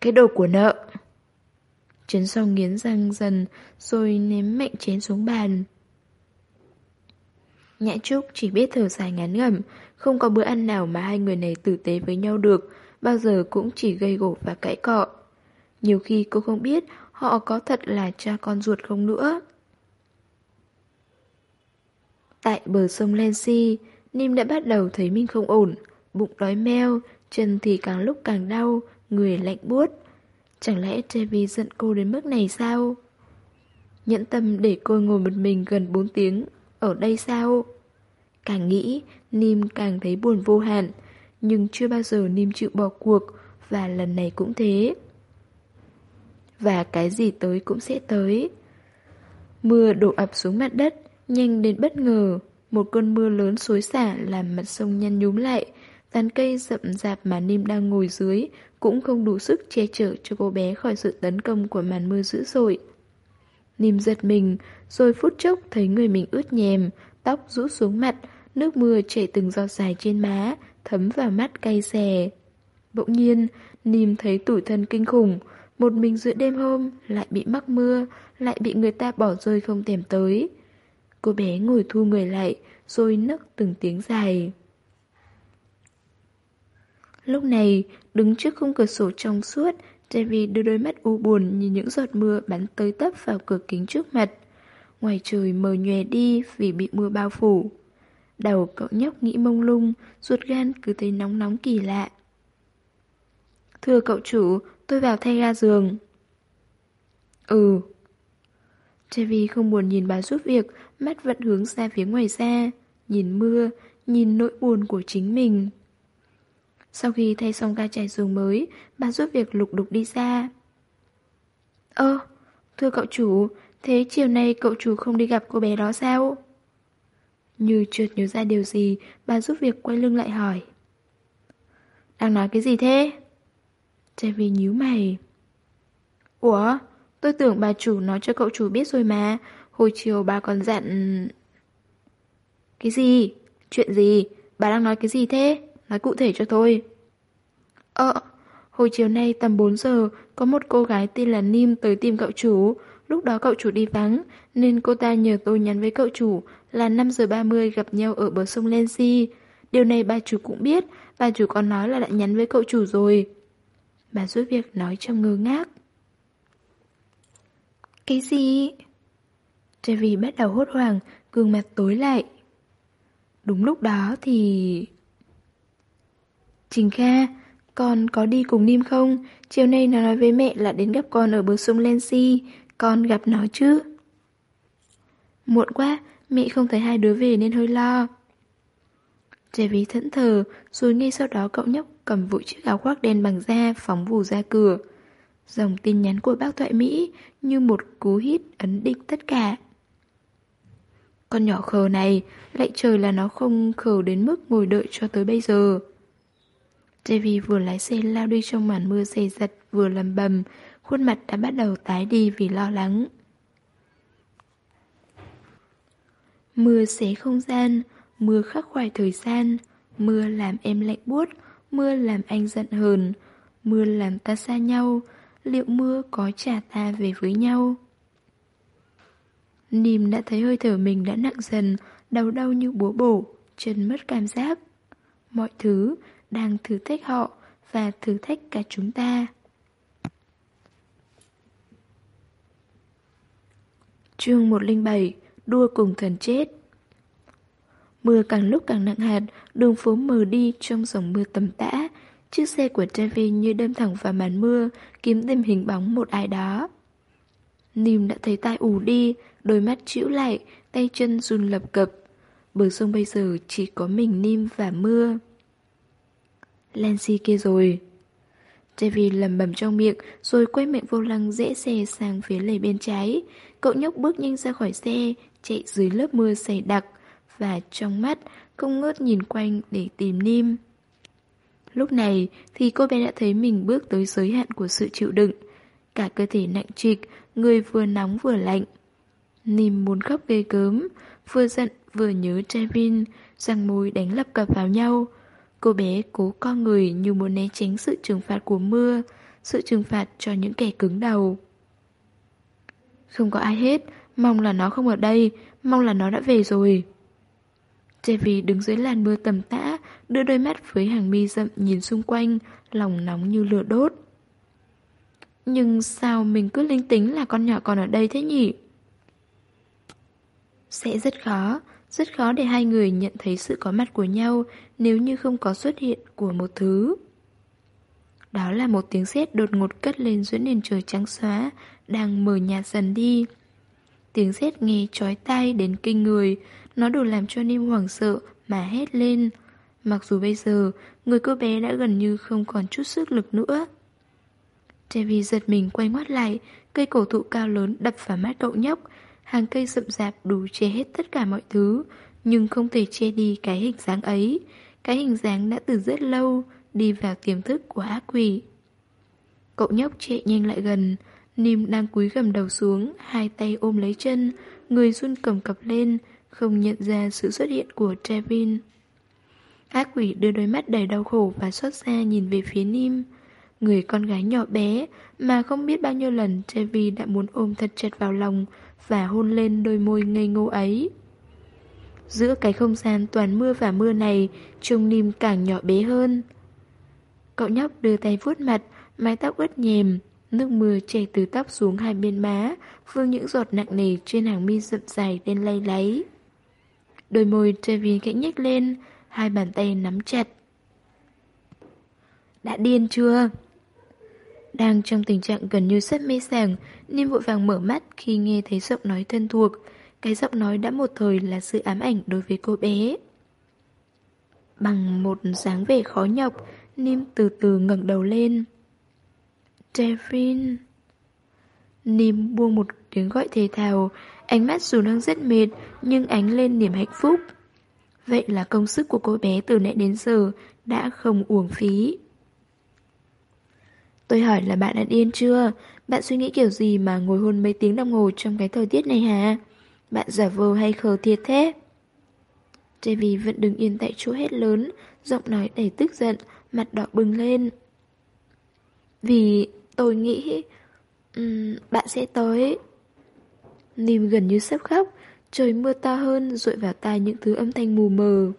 S1: Cái đồ của nợ. Trấn song nghiến răng dần rồi ném mạnh chén xuống bàn. Nhã Trúc chỉ biết thở dài ngắn ngẩm, không có bữa ăn nào mà hai người này tử tế với nhau được, bao giờ cũng chỉ gây gổ và cãi cọ. Nhiều khi cô không biết họ có thật là cha con ruột không nữa. Tại bờ sông Lensi, Nim đã bắt đầu thấy mình không ổn, bụng đói meo, chân thì càng lúc càng đau, người lạnh buốt. Chẳng lẽ Trevi giận cô đến mức này sao? Nhẫn tâm để cô ngồi một mình gần 4 tiếng Ở đây sao? Càng nghĩ Nim càng thấy buồn vô hạn nhưng chưa bao giờ Nim chịu bỏ cuộc Và lần này cũng thế. Và cái gì tới cũng sẽ tới. Mưa đổ ập xuống mặt đất Nhanh đến bất ngờ. Một cơn mưa lớn xối xả Làm mặt sông nhăn nhúm lại. Tán cây rậm rạp mà Nim đang ngồi dưới Cũng không đủ sức che chở cho cô bé Khỏi sự tấn công của màn mưa dữ dội. Nim giật mình, rồi phút chốc thấy người mình ướt nhèm, tóc rũ xuống mặt, nước mưa chảy từng giọt dài trên má, thấm vào mắt cay xè. Bỗng nhiên, Nìm thấy tủi thân kinh khủng, một mình giữa đêm hôm, lại bị mắc mưa, lại bị người ta bỏ rơi không thèm tới. Cô bé ngồi thu người lại, rồi nấc từng tiếng dài. Lúc này, đứng trước khung cửa sổ trong suốt, Jerry đưa đôi mắt u buồn nhìn những giọt mưa bắn tới tấp vào cửa kính trước mặt. Ngoài trời mờ nhòe đi vì bị mưa bao phủ. Đầu cậu nhóc nghĩ mông lung, ruột gan cứ thấy nóng nóng kỳ lạ. Thưa cậu chủ, tôi vào thay ga giường. Ừ. Davy không buồn nhìn bà giúp việc, mắt vẫn hướng ra phía ngoài xa, nhìn mưa, nhìn nỗi buồn của chính mình. Sau khi thay xong ga trải giường mới, bà giúp việc lục đục đi ra. Ơ, thưa cậu chủ, thế chiều nay cậu chủ không đi gặp cô bé đó sao? Như chợt nhớ ra điều gì, bà giúp việc quay lưng lại hỏi. Đang nói cái gì thế? Chevy nhíu mày. Ủa, tôi tưởng bà chủ nói cho cậu chủ biết rồi mà. Hồi chiều bà còn dặn... Cái gì? Chuyện gì? Bà đang nói cái gì thế? Nói cụ thể cho tôi. Ờ, hồi chiều nay tầm 4 giờ, có một cô gái tên là Nim tới tìm cậu chủ. Lúc đó cậu chủ đi vắng, nên cô ta nhờ tôi nhắn với cậu chủ là 5 giờ 30 gặp nhau ở bờ sông Lensi. Điều này bà chủ cũng biết, bà chủ còn nói là đã nhắn với cậu chủ rồi. Bà giúp việc nói trong ngơ ngác. Cái gì? Trevi bắt đầu hốt hoảng, gương mặt tối lại. Đúng lúc đó thì... Trình Kha, con có đi cùng Nim không? Chiều nay nó nói với mẹ là đến gặp con ở bờ sông Lensi. Con gặp nó chứ? Muộn quá, mẹ không thấy hai đứa về nên hơi lo. Trẻ ví thẫn thờ, rồi ngay sau đó cậu nhóc cầm vội chiếc áo khoác đen bằng da phóng vù ra cửa. Dòng tin nhắn của bác thoại Mỹ như một cú hít ấn định tất cả. Con nhỏ khờ này, lại trời là nó không khờ đến mức ngồi đợi cho tới bây giờ. Davy vừa lái xe lao đi trong màn mưa dày dặt vừa lầm bầm, khuôn mặt đã bắt đầu tái đi vì lo lắng. Mưa xé không gian, mưa khắc khoải thời gian, mưa làm em lạnh buốt, mưa làm anh giận hờn, mưa làm ta xa nhau, liệu mưa có trả ta về với nhau? Nìm đã thấy hơi thở mình đã nặng dần, đầu đau như búa bổ, chân mất cảm giác. Mọi thứ, đang thử thách họ, và thử thách cả chúng ta. Chương 107 Đua cùng thần chết Mưa càng lúc càng nặng hạt, đường phố mờ đi trong dòng mưa tầm tã. Chiếc xe của Trevi như đâm thẳng vào màn mưa, kiếm tìm hình bóng một ai đó. Nìm đã thấy tai ù đi, đôi mắt chĩu lại, tay chân run lập cập. Bờ sông bây giờ chỉ có mình Nim và mưa. Lancy kia rồi. Trevi lầm bầm trong miệng rồi quay miệng vô lăng dễ xe sang phía lề bên trái. Cậu nhóc bước nhanh ra khỏi xe, chạy dưới lớp mưa dày đặc và trong mắt không ngớt nhìn quanh để tìm Nim. Lúc này thì cô bé đã thấy mình bước tới giới hạn của sự chịu đựng. Cả cơ thể nặng trịch, người vừa nóng vừa lạnh. Nim muốn khóc ghê gớm, vừa giận vừa nhớ Trevin, răng môi đánh lập cập vào nhau. Cô bé cố co người như muốn né tránh sự trừng phạt của mưa, sự trừng phạt cho những kẻ cứng đầu. Không có ai hết, mong là nó không ở đây, mong là nó đã về rồi. Chevy đứng dưới làn mưa tầm tã, đưa đôi mắt với hàng mi rậm nhìn xung quanh, lòng nóng như lửa đốt. Nhưng sao mình cứ linh tính là con nhỏ còn ở đây thế nhỉ? Sẽ rất khó, rất khó để hai người nhận thấy sự có mặt của nhau nếu như không có xuất hiện của một thứ. Đó là một tiếng sét đột ngột cất lên giữa nền trời trắng xóa, đang mờ nhạt dần đi. Tiếng sét nghe chói tai đến kinh người, nó đủ làm cho Nim hoảng sợ mà hét lên. Mặc dù bây giờ, người cô bé đã gần như không còn chút sức lực nữa. Trevi giật mình quay ngoắt lại, cây cổ thụ cao lớn đập vào mắt cậu nhóc. Hàng cây rậm rạp đủ che hết tất cả mọi thứ, nhưng không thể che đi cái hình dáng ấy. Cái hình dáng đã từ rất lâu đi vào tiềm thức của ác quỷ. Cậu nhóc chạy nhanh lại gần, Nim đang cúi gầm đầu xuống, hai tay ôm lấy chân, người run cầm cập lên, không nhận ra sự xuất hiện của Trevin. Ác quỷ đưa đôi mắt đầy đau khổ và xót xa nhìn về phía Nim. Người con gái nhỏ bé mà không biết bao nhiêu lần Trevi đã muốn ôm thật chặt vào lòng và hôn lên đôi môi ngây ngô ấy. Giữa cái không gian toàn mưa và mưa này, trông Nim càng nhỏ bé hơn. Cậu nhóc đưa tay vuốt mặt, mái tóc ướt nhèm, nước mưa chảy từ tóc xuống hai bên má, vương những giọt nặng nề trên hàng mi rậm dài đen lay láy. Đôi môi Trevi khẽ nhếch lên, hai bàn tay nắm chặt. Đã điên chưa? Đang trong tình trạng gần như sắp mê sảng, Nim vội vàng mở mắt khi nghe thấy giọng nói thân thuộc. Cái giọng nói đã một thời là sự ám ảnh đối với cô bé. Bằng một dáng vẻ khó nhọc, Nim từ từ ngẩng đầu lên. Devin... Nim buông một tiếng gọi thề thào, ánh mắt dù đang rất mệt nhưng ánh lên niềm hạnh phúc. Vậy là công sức của cô bé từ nãy đến giờ đã không uổng phí. Tôi hỏi là bạn đã điên chưa? Bạn suy nghĩ kiểu gì mà ngồi hôn mấy tiếng đồng hồ trong cái thời tiết này hả? Bạn giả vờ hay khờ thiệt thế? Davy vẫn đứng yên tại chỗ hết lớn, giọng nói đầy tức giận, mặt đỏ bừng lên. Vì tôi nghĩ um, bạn sẽ tới. Nìm gần như sắp khóc, trời mưa to hơn rội vào tai những thứ âm thanh mù mờ.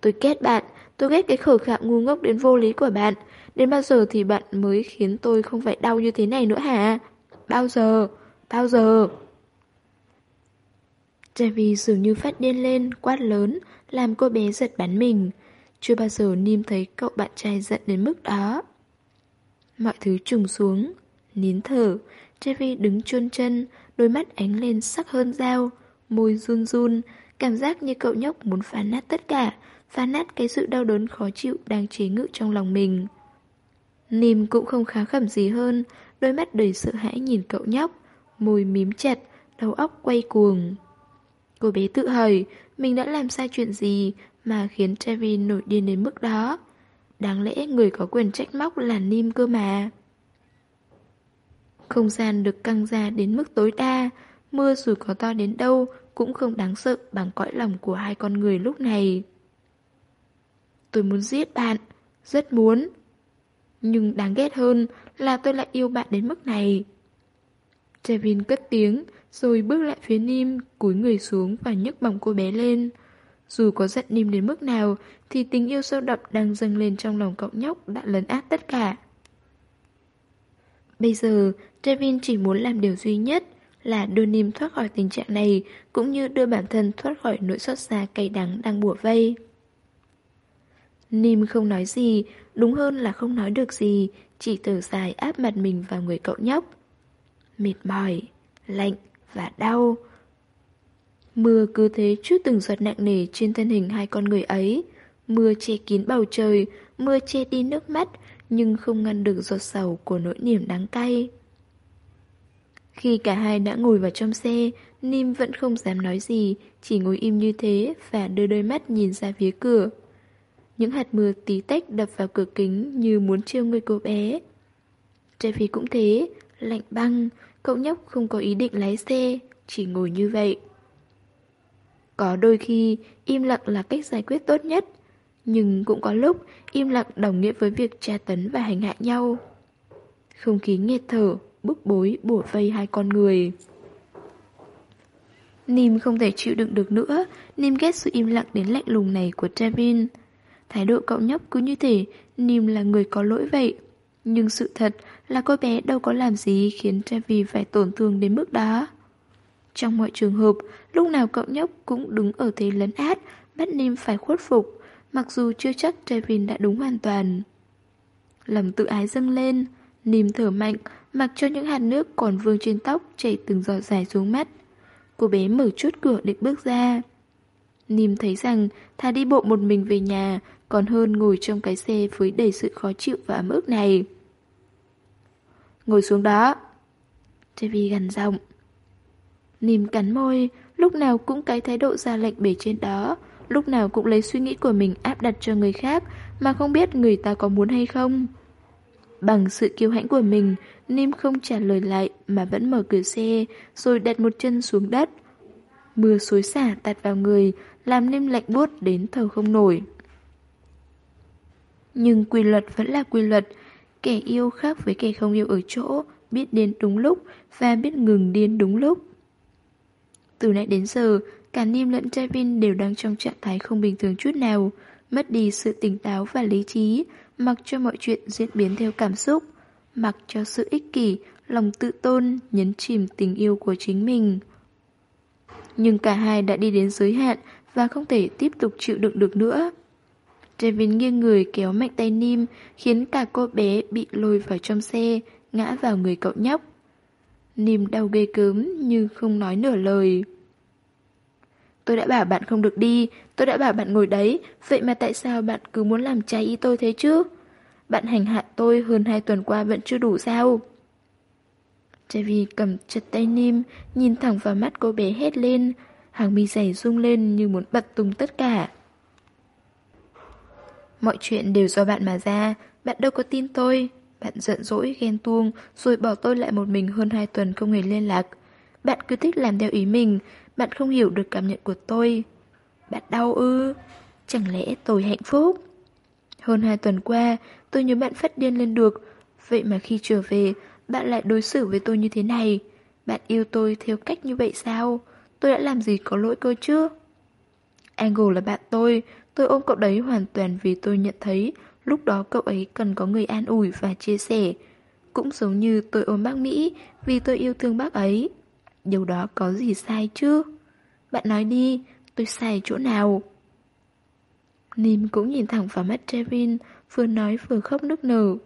S1: Tôi ghét bạn, tôi ghét cái khờ khạo ngu ngốc đến vô lý của bạn. Đến bao giờ thì bạn mới khiến tôi không phải đau như thế này nữa hả? Bao giờ? Bao giờ? Javi dường như phát điên lên, quát lớn, làm cô bé giật bắn mình. Chưa bao giờ Nim thấy cậu bạn trai giận đến mức đó. Mọi thứ trùng xuống, nín thở, Javi đứng chôn chân, đôi mắt ánh lên sắc hơn dao, môi run run, cảm giác như cậu nhóc muốn phá nát tất cả, phá nát cái sự đau đớn khó chịu đang chế ngự trong lòng mình. Nìm cũng không khá khẩm gì hơn, đôi mắt đầy sợ hãi nhìn cậu nhóc, môi mím chặt, đầu óc quay cuồng. Cô bé tự hỏi, mình đã làm sai chuyện gì mà khiến Trevi nổi điên đến mức đó? Đáng lẽ người có quyền trách móc là Nim cơ mà. Không gian được căng ra đến mức tối đa, mưa dù có to đến đâu cũng không đáng sợ bằng cõi lòng của hai con người lúc này. Tôi muốn giết bạn, rất muốn. Nhưng đáng ghét hơn là tôi lại yêu bạn đến mức này. Trevin cất tiếng, rồi bước lại phía Nim, cúi người xuống và nhấc bỏng cô bé lên. Dù có giận Nim đến mức nào, thì tình yêu sâu đậm đang dâng lên trong lòng cậu nhóc đã lấn át tất cả. Bây giờ, Trevin chỉ muốn làm điều duy nhất là đưa Nim thoát khỏi tình trạng này, cũng như đưa bản thân thoát khỏi nỗi xót xa cay đắng đang bủa vây. Nim không nói gì, đúng hơn là không nói được gì, chỉ thở dài áp mặt mình vào người cậu nhóc. Mệt mỏi, lạnh và đau. Mưa cứ thế chút từng giọt nặng nề trên thân hình hai con người ấy. Mưa che kín bầu trời, mưa che đi nước mắt, nhưng không ngăn được giọt sầu của nỗi niềm đắng cay. Khi cả hai đã ngồi vào trong xe, Nim vẫn không dám nói gì, chỉ ngồi im như thế và đưa đôi mắt nhìn ra phía cửa. Những hạt mưa tí tách đập vào cửa kính như muốn trêu người cô bé. Jeffy cũng thế, lạnh băng, cậu nhóc không có ý định lái xe, chỉ ngồi như vậy. Có đôi khi, im lặng là cách giải quyết tốt nhất, nhưng cũng có lúc im lặng đồng nghĩa với việc tra tấn và hành hạ nhau. Không khí nghẹt thở, bức bối bổ vây hai con người. Nim không thể chịu đựng được nữa, Nim ghét sự im lặng đến lạnh lùng này của Trevin. Thái độ cậu nhóc cứ như thể Nim là người có lỗi vậy. Nhưng sự thật là cô bé đâu có làm gì khiến Trevi phải tổn thương đến mức đó. Trong mọi trường hợp, lúc nào cậu nhóc cũng đứng ở thế lấn át, bắt Nim phải khuất phục, mặc dù chưa chắc Trevin đã đúng hoàn toàn. Lòng tự ái dâng lên, Nim thở mạnh, mặc cho những hạt nước còn vương trên tóc chảy từng giọt dài xuống mắt. Cô bé mở chút cửa định bước ra. Nim thấy rằng thà đi bộ một mình về nhà còn hơn ngồi trong cái xe với đầy sự khó chịu và ấm ức này. Ngồi xuống đó. Trevi gần giọng. Nìm cắn môi, lúc nào cũng cái thái độ ra lệnh bể trên đó, lúc nào cũng lấy suy nghĩ của mình áp đặt cho người khác mà không biết người ta có muốn hay không. Bằng sự kiêu hãnh của mình, Nim không trả lời lại mà vẫn mở cửa xe rồi đặt một chân xuống đất. Mưa xối xả tạt vào người, làm niêm lạnh buốt đến thở không nổi. Nhưng quy luật vẫn là quy luật, kẻ yêu khác với kẻ không yêu ở chỗ, biết đến đúng lúc và biết ngừng điên đúng lúc. Từ nãy đến giờ, cả Nim lẫn Trevin đều đang trong trạng thái không bình thường chút nào, mất đi sự tỉnh táo và lý trí, mặc cho mọi chuyện diễn biến theo cảm xúc, mặc cho sự ích kỷ, lòng tự tôn nhấn chìm tình yêu của chính mình. Nhưng cả hai đã đi đến giới hạn và không thể tiếp tục chịu đựng được nữa. Trevin nghiêng người kéo mạnh tay Nim, khiến cả cô bé bị lôi vào trong xe, ngã vào người cậu nhóc. Nim đau ghê cớm nhưng không nói nửa lời. Tôi đã bảo bạn không được đi, tôi đã bảo bạn ngồi đấy, vậy mà tại sao bạn cứ muốn làm trái ý tôi thế chứ? Bạn hành hạ tôi hơn hai tuần qua vẫn chưa đủ sao? Trevi cầm chặt tay Nim, nhìn thẳng vào mắt cô bé hét lên, hàng mi dày rung lên như muốn bật tung tất cả. Mọi chuyện đều do bạn mà ra, bạn đâu có tin tôi. Bạn giận dỗi, ghen tuông, rồi bỏ tôi lại một mình hơn hai tuần không hề liên lạc. Bạn cứ thích làm theo ý mình, bạn không hiểu được cảm nhận của tôi. Bạn đau ư? Chẳng lẽ tôi hạnh phúc? Hơn hai tuần qua, tôi nhớ bạn phát điên lên được. Vậy mà khi trở về, bạn lại đối xử với tôi như thế này. Bạn yêu tôi theo cách như vậy sao? Tôi đã làm gì có lỗi cơ chứ? Angle là bạn tôi, tôi ôm cậu đấy hoàn toàn vì tôi nhận thấy lúc đó cậu ấy cần có người an ủi và chia sẻ. Cũng giống như tôi ôm bác Mỹ vì tôi yêu thương bác ấy. Điều đó có gì sai chứ? Bạn nói đi, tôi sai chỗ nào? Nim cũng nhìn thẳng vào mắt Trevin, vừa nói vừa khóc nức nở.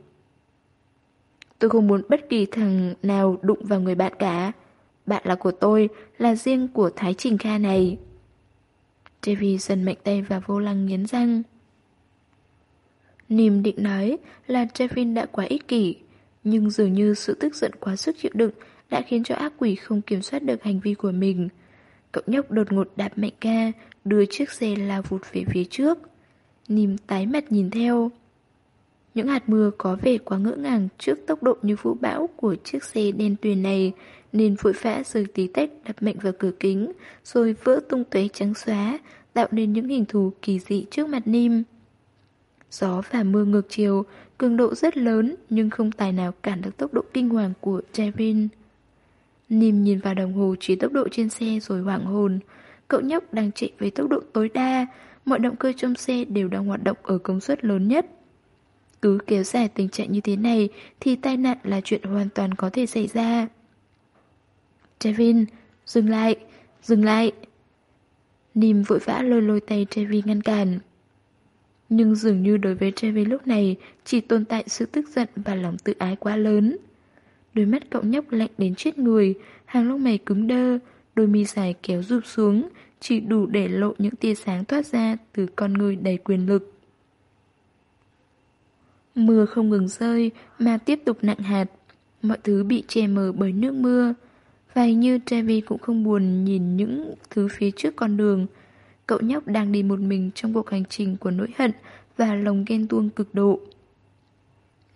S1: Tôi không muốn bất kỳ thằng nào đụng vào người bạn cả. Bạn là của tôi, là riêng của Thái Trình Kha này. Devi dần mạnh tay và vô lăng nghiến răng. Nìm định nói là Trevin đã quá ích kỷ, nhưng dường như sự tức giận quá sức chịu đựng đã khiến cho ác quỷ không kiểm soát được hành vi của mình. Cậu nhóc đột ngột đạp mạnh ca, đưa chiếc xe lao vụt về phía trước. Nìm tái mặt nhìn theo. Những hạt mưa có vẻ quá ngỡ ngàng trước tốc độ như vũ bão của chiếc xe đen tuyền này, nên vội vã rời tí tách đập mạnh vào cửa kính, rồi vỡ tung tuế trắng xóa, tạo nên những hình thù kỳ dị trước mặt Nim. Gió và mưa ngược chiều, cường độ rất lớn nhưng không tài nào cản được tốc độ kinh hoàng của Devin. Nim nhìn vào đồng hồ chỉ tốc độ trên xe rồi hoảng hồn. cậu nhóc đang chạy với tốc độ tối đa, mọi động cơ trong xe đều đang hoạt động ở công suất lớn nhất. Cứ kéo dài tình trạng như thế này thì tai nạn là chuyện hoàn toàn có thể xảy ra. Trevin, dừng lại, dừng lại. Nìm vội vã lôi lôi tay Trevin ngăn cản. Nhưng dường như đối với Trevin lúc này chỉ tồn tại sự tức giận và lòng tự ái quá lớn. Đôi mắt cậu nhóc lạnh đến chết người, hàng lông mày cứng đơ, đôi mi dài kéo rụp xuống, chỉ đủ để lộ những tia sáng thoát ra từ con người đầy quyền lực. Mưa không ngừng rơi mà tiếp tục nặng hạt, mọi thứ bị che mờ bởi nước mưa. Và như Trevi cũng không buồn nhìn những thứ phía trước con đường. Cậu nhóc đang đi một mình trong cuộc hành trình của nỗi hận và lòng ghen tuông cực độ.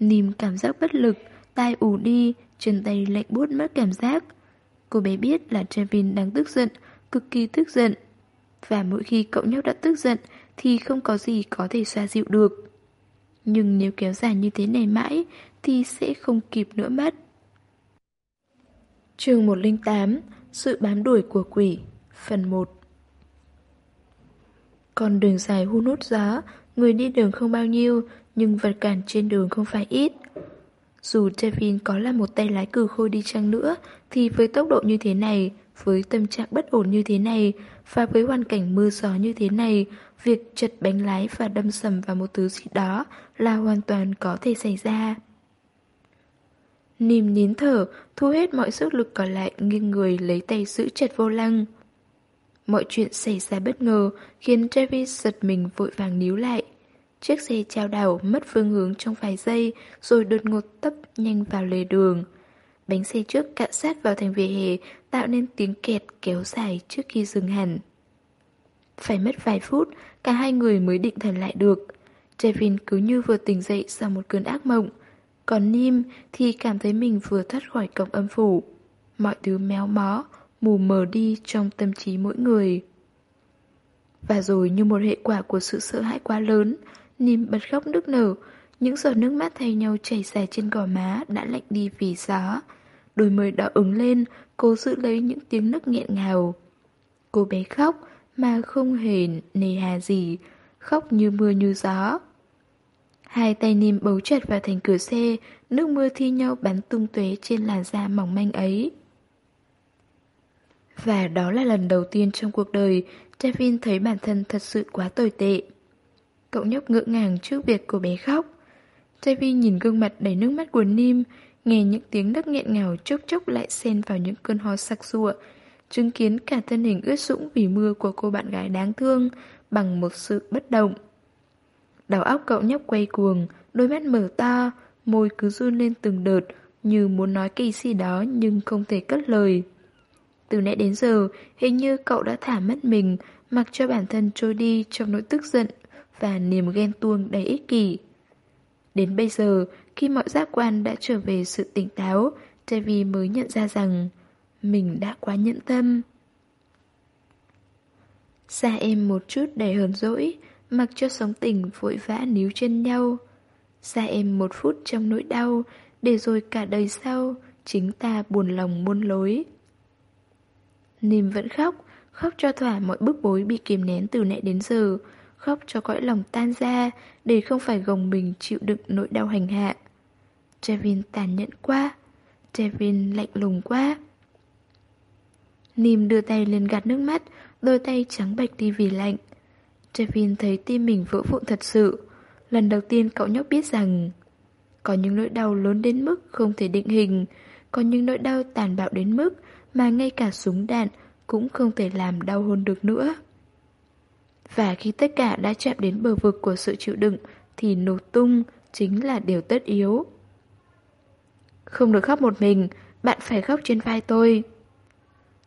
S1: Nìm cảm giác bất lực, tai ủ đi, chân tay lạnh buốt mất cảm giác. Cô bé biết là Trevin đang tức giận, cực kỳ tức giận. Và mỗi khi cậu nhóc đã tức giận thì không có gì có thể xoa dịu được. Nhưng nếu kéo dài như thế này mãi thì sẽ không kịp nữa mất chương 108 Sự bám đuổi của quỷ Phần 1 Con đường dài hun hút gió, người đi đường không bao nhiêu, nhưng vật cản trên đường không phải ít. Dù Devin có là một tay lái cử khôi đi chăng nữa, thì với tốc độ như thế này, với tâm trạng bất ổn như thế này, và với hoàn cảnh mưa gió như thế này, việc chật bánh lái và đâm sầm vào một thứ gì đó là hoàn toàn có thể xảy ra. Nìm nín thở, thu hết mọi sức lực còn lại nghiêng người lấy tay giữ chặt vô lăng. Mọi chuyện xảy ra bất ngờ khiến Travis giật mình vội vàng níu lại. Chiếc xe trao đảo mất phương hướng trong vài giây rồi đột ngột tấp nhanh vào lề đường. Bánh xe trước cạn sát vào thành vỉa hè tạo nên tiếng kẹt kéo dài trước khi dừng hẳn. Phải mất vài phút, cả hai người mới định thần lại được. Trevin cứ như vừa tỉnh dậy sau một cơn ác mộng. Còn Nim thì cảm thấy mình vừa thoát khỏi cổng âm phủ. Mọi thứ méo mó, mù mờ đi trong tâm trí mỗi người. Và rồi như một hệ quả của sự sợ hãi quá lớn, Nim bật khóc nức nở, những giọt nước mắt thay nhau chảy dài trên gò má đã lạnh đi vì gió. Đôi môi đỏ ứng lên, cô giữ lấy những tiếng nức nghẹn ngào. Cô bé khóc mà không hề nề hà gì, khóc như mưa như gió. Hai tay Nìm bấu chặt vào thành cửa xe, nước mưa thi nhau bắn tung tóe trên làn da mỏng manh ấy. Và đó là lần đầu tiên trong cuộc đời Devin thấy bản thân thật sự quá tồi tệ. Cậu nhóc ngỡ ngàng trước việc cô bé khóc. Devi nhìn gương mặt đầy nước mắt của Nim, nghe những tiếng đất nghẹn ngào chốc chốc lại xen vào những cơn ho sặc sụa, chứng kiến cả thân hình ướt sũng vì mưa của cô bạn gái đáng thương bằng một sự bất động. Đầu óc cậu nhóc quay cuồng, đôi mắt mở to, môi cứ run lên từng đợt, như muốn nói cái gì đó nhưng không thể cất lời. Từ nãy đến giờ, hình như cậu đã thả mất mình, mặc cho bản thân trôi đi trong nỗi tức giận và niềm ghen tuông đầy ích kỷ. Đến bây giờ, khi mọi giác quan đã trở về sự tỉnh táo, Trevi mới nhận ra rằng mình đã quá nhẫn tâm. Xa em một chút đầy hờn dỗi, mặc cho sóng tình vội vã níu chân nhau. Xa em một phút trong nỗi đau, để rồi cả đời sau, chính ta buồn lòng muôn lối. Nìm vẫn khóc, khóc cho thỏa mọi bức bối bị kìm nén từ nãy đến giờ, khóc cho cõi lòng tan ra, để không phải gồng mình chịu đựng nỗi đau hành hạ. Trevin tàn nhẫn quá, Trevin lạnh lùng quá. Nìm đưa tay lên gạt nước mắt, đôi tay trắng bạch đi vì lạnh. Trevin thấy tim mình vỡ vụn thật sự. Lần đầu tiên cậu nhóc biết rằng có những nỗi đau lớn đến mức không thể định hình, có những nỗi đau tàn bạo đến mức mà ngay cả súng đạn cũng không thể làm đau hơn được nữa. Và khi tất cả đã chạm đến bờ vực của sự chịu đựng thì nổ tung chính là điều tất yếu. Không được khóc một mình, bạn phải khóc trên vai tôi.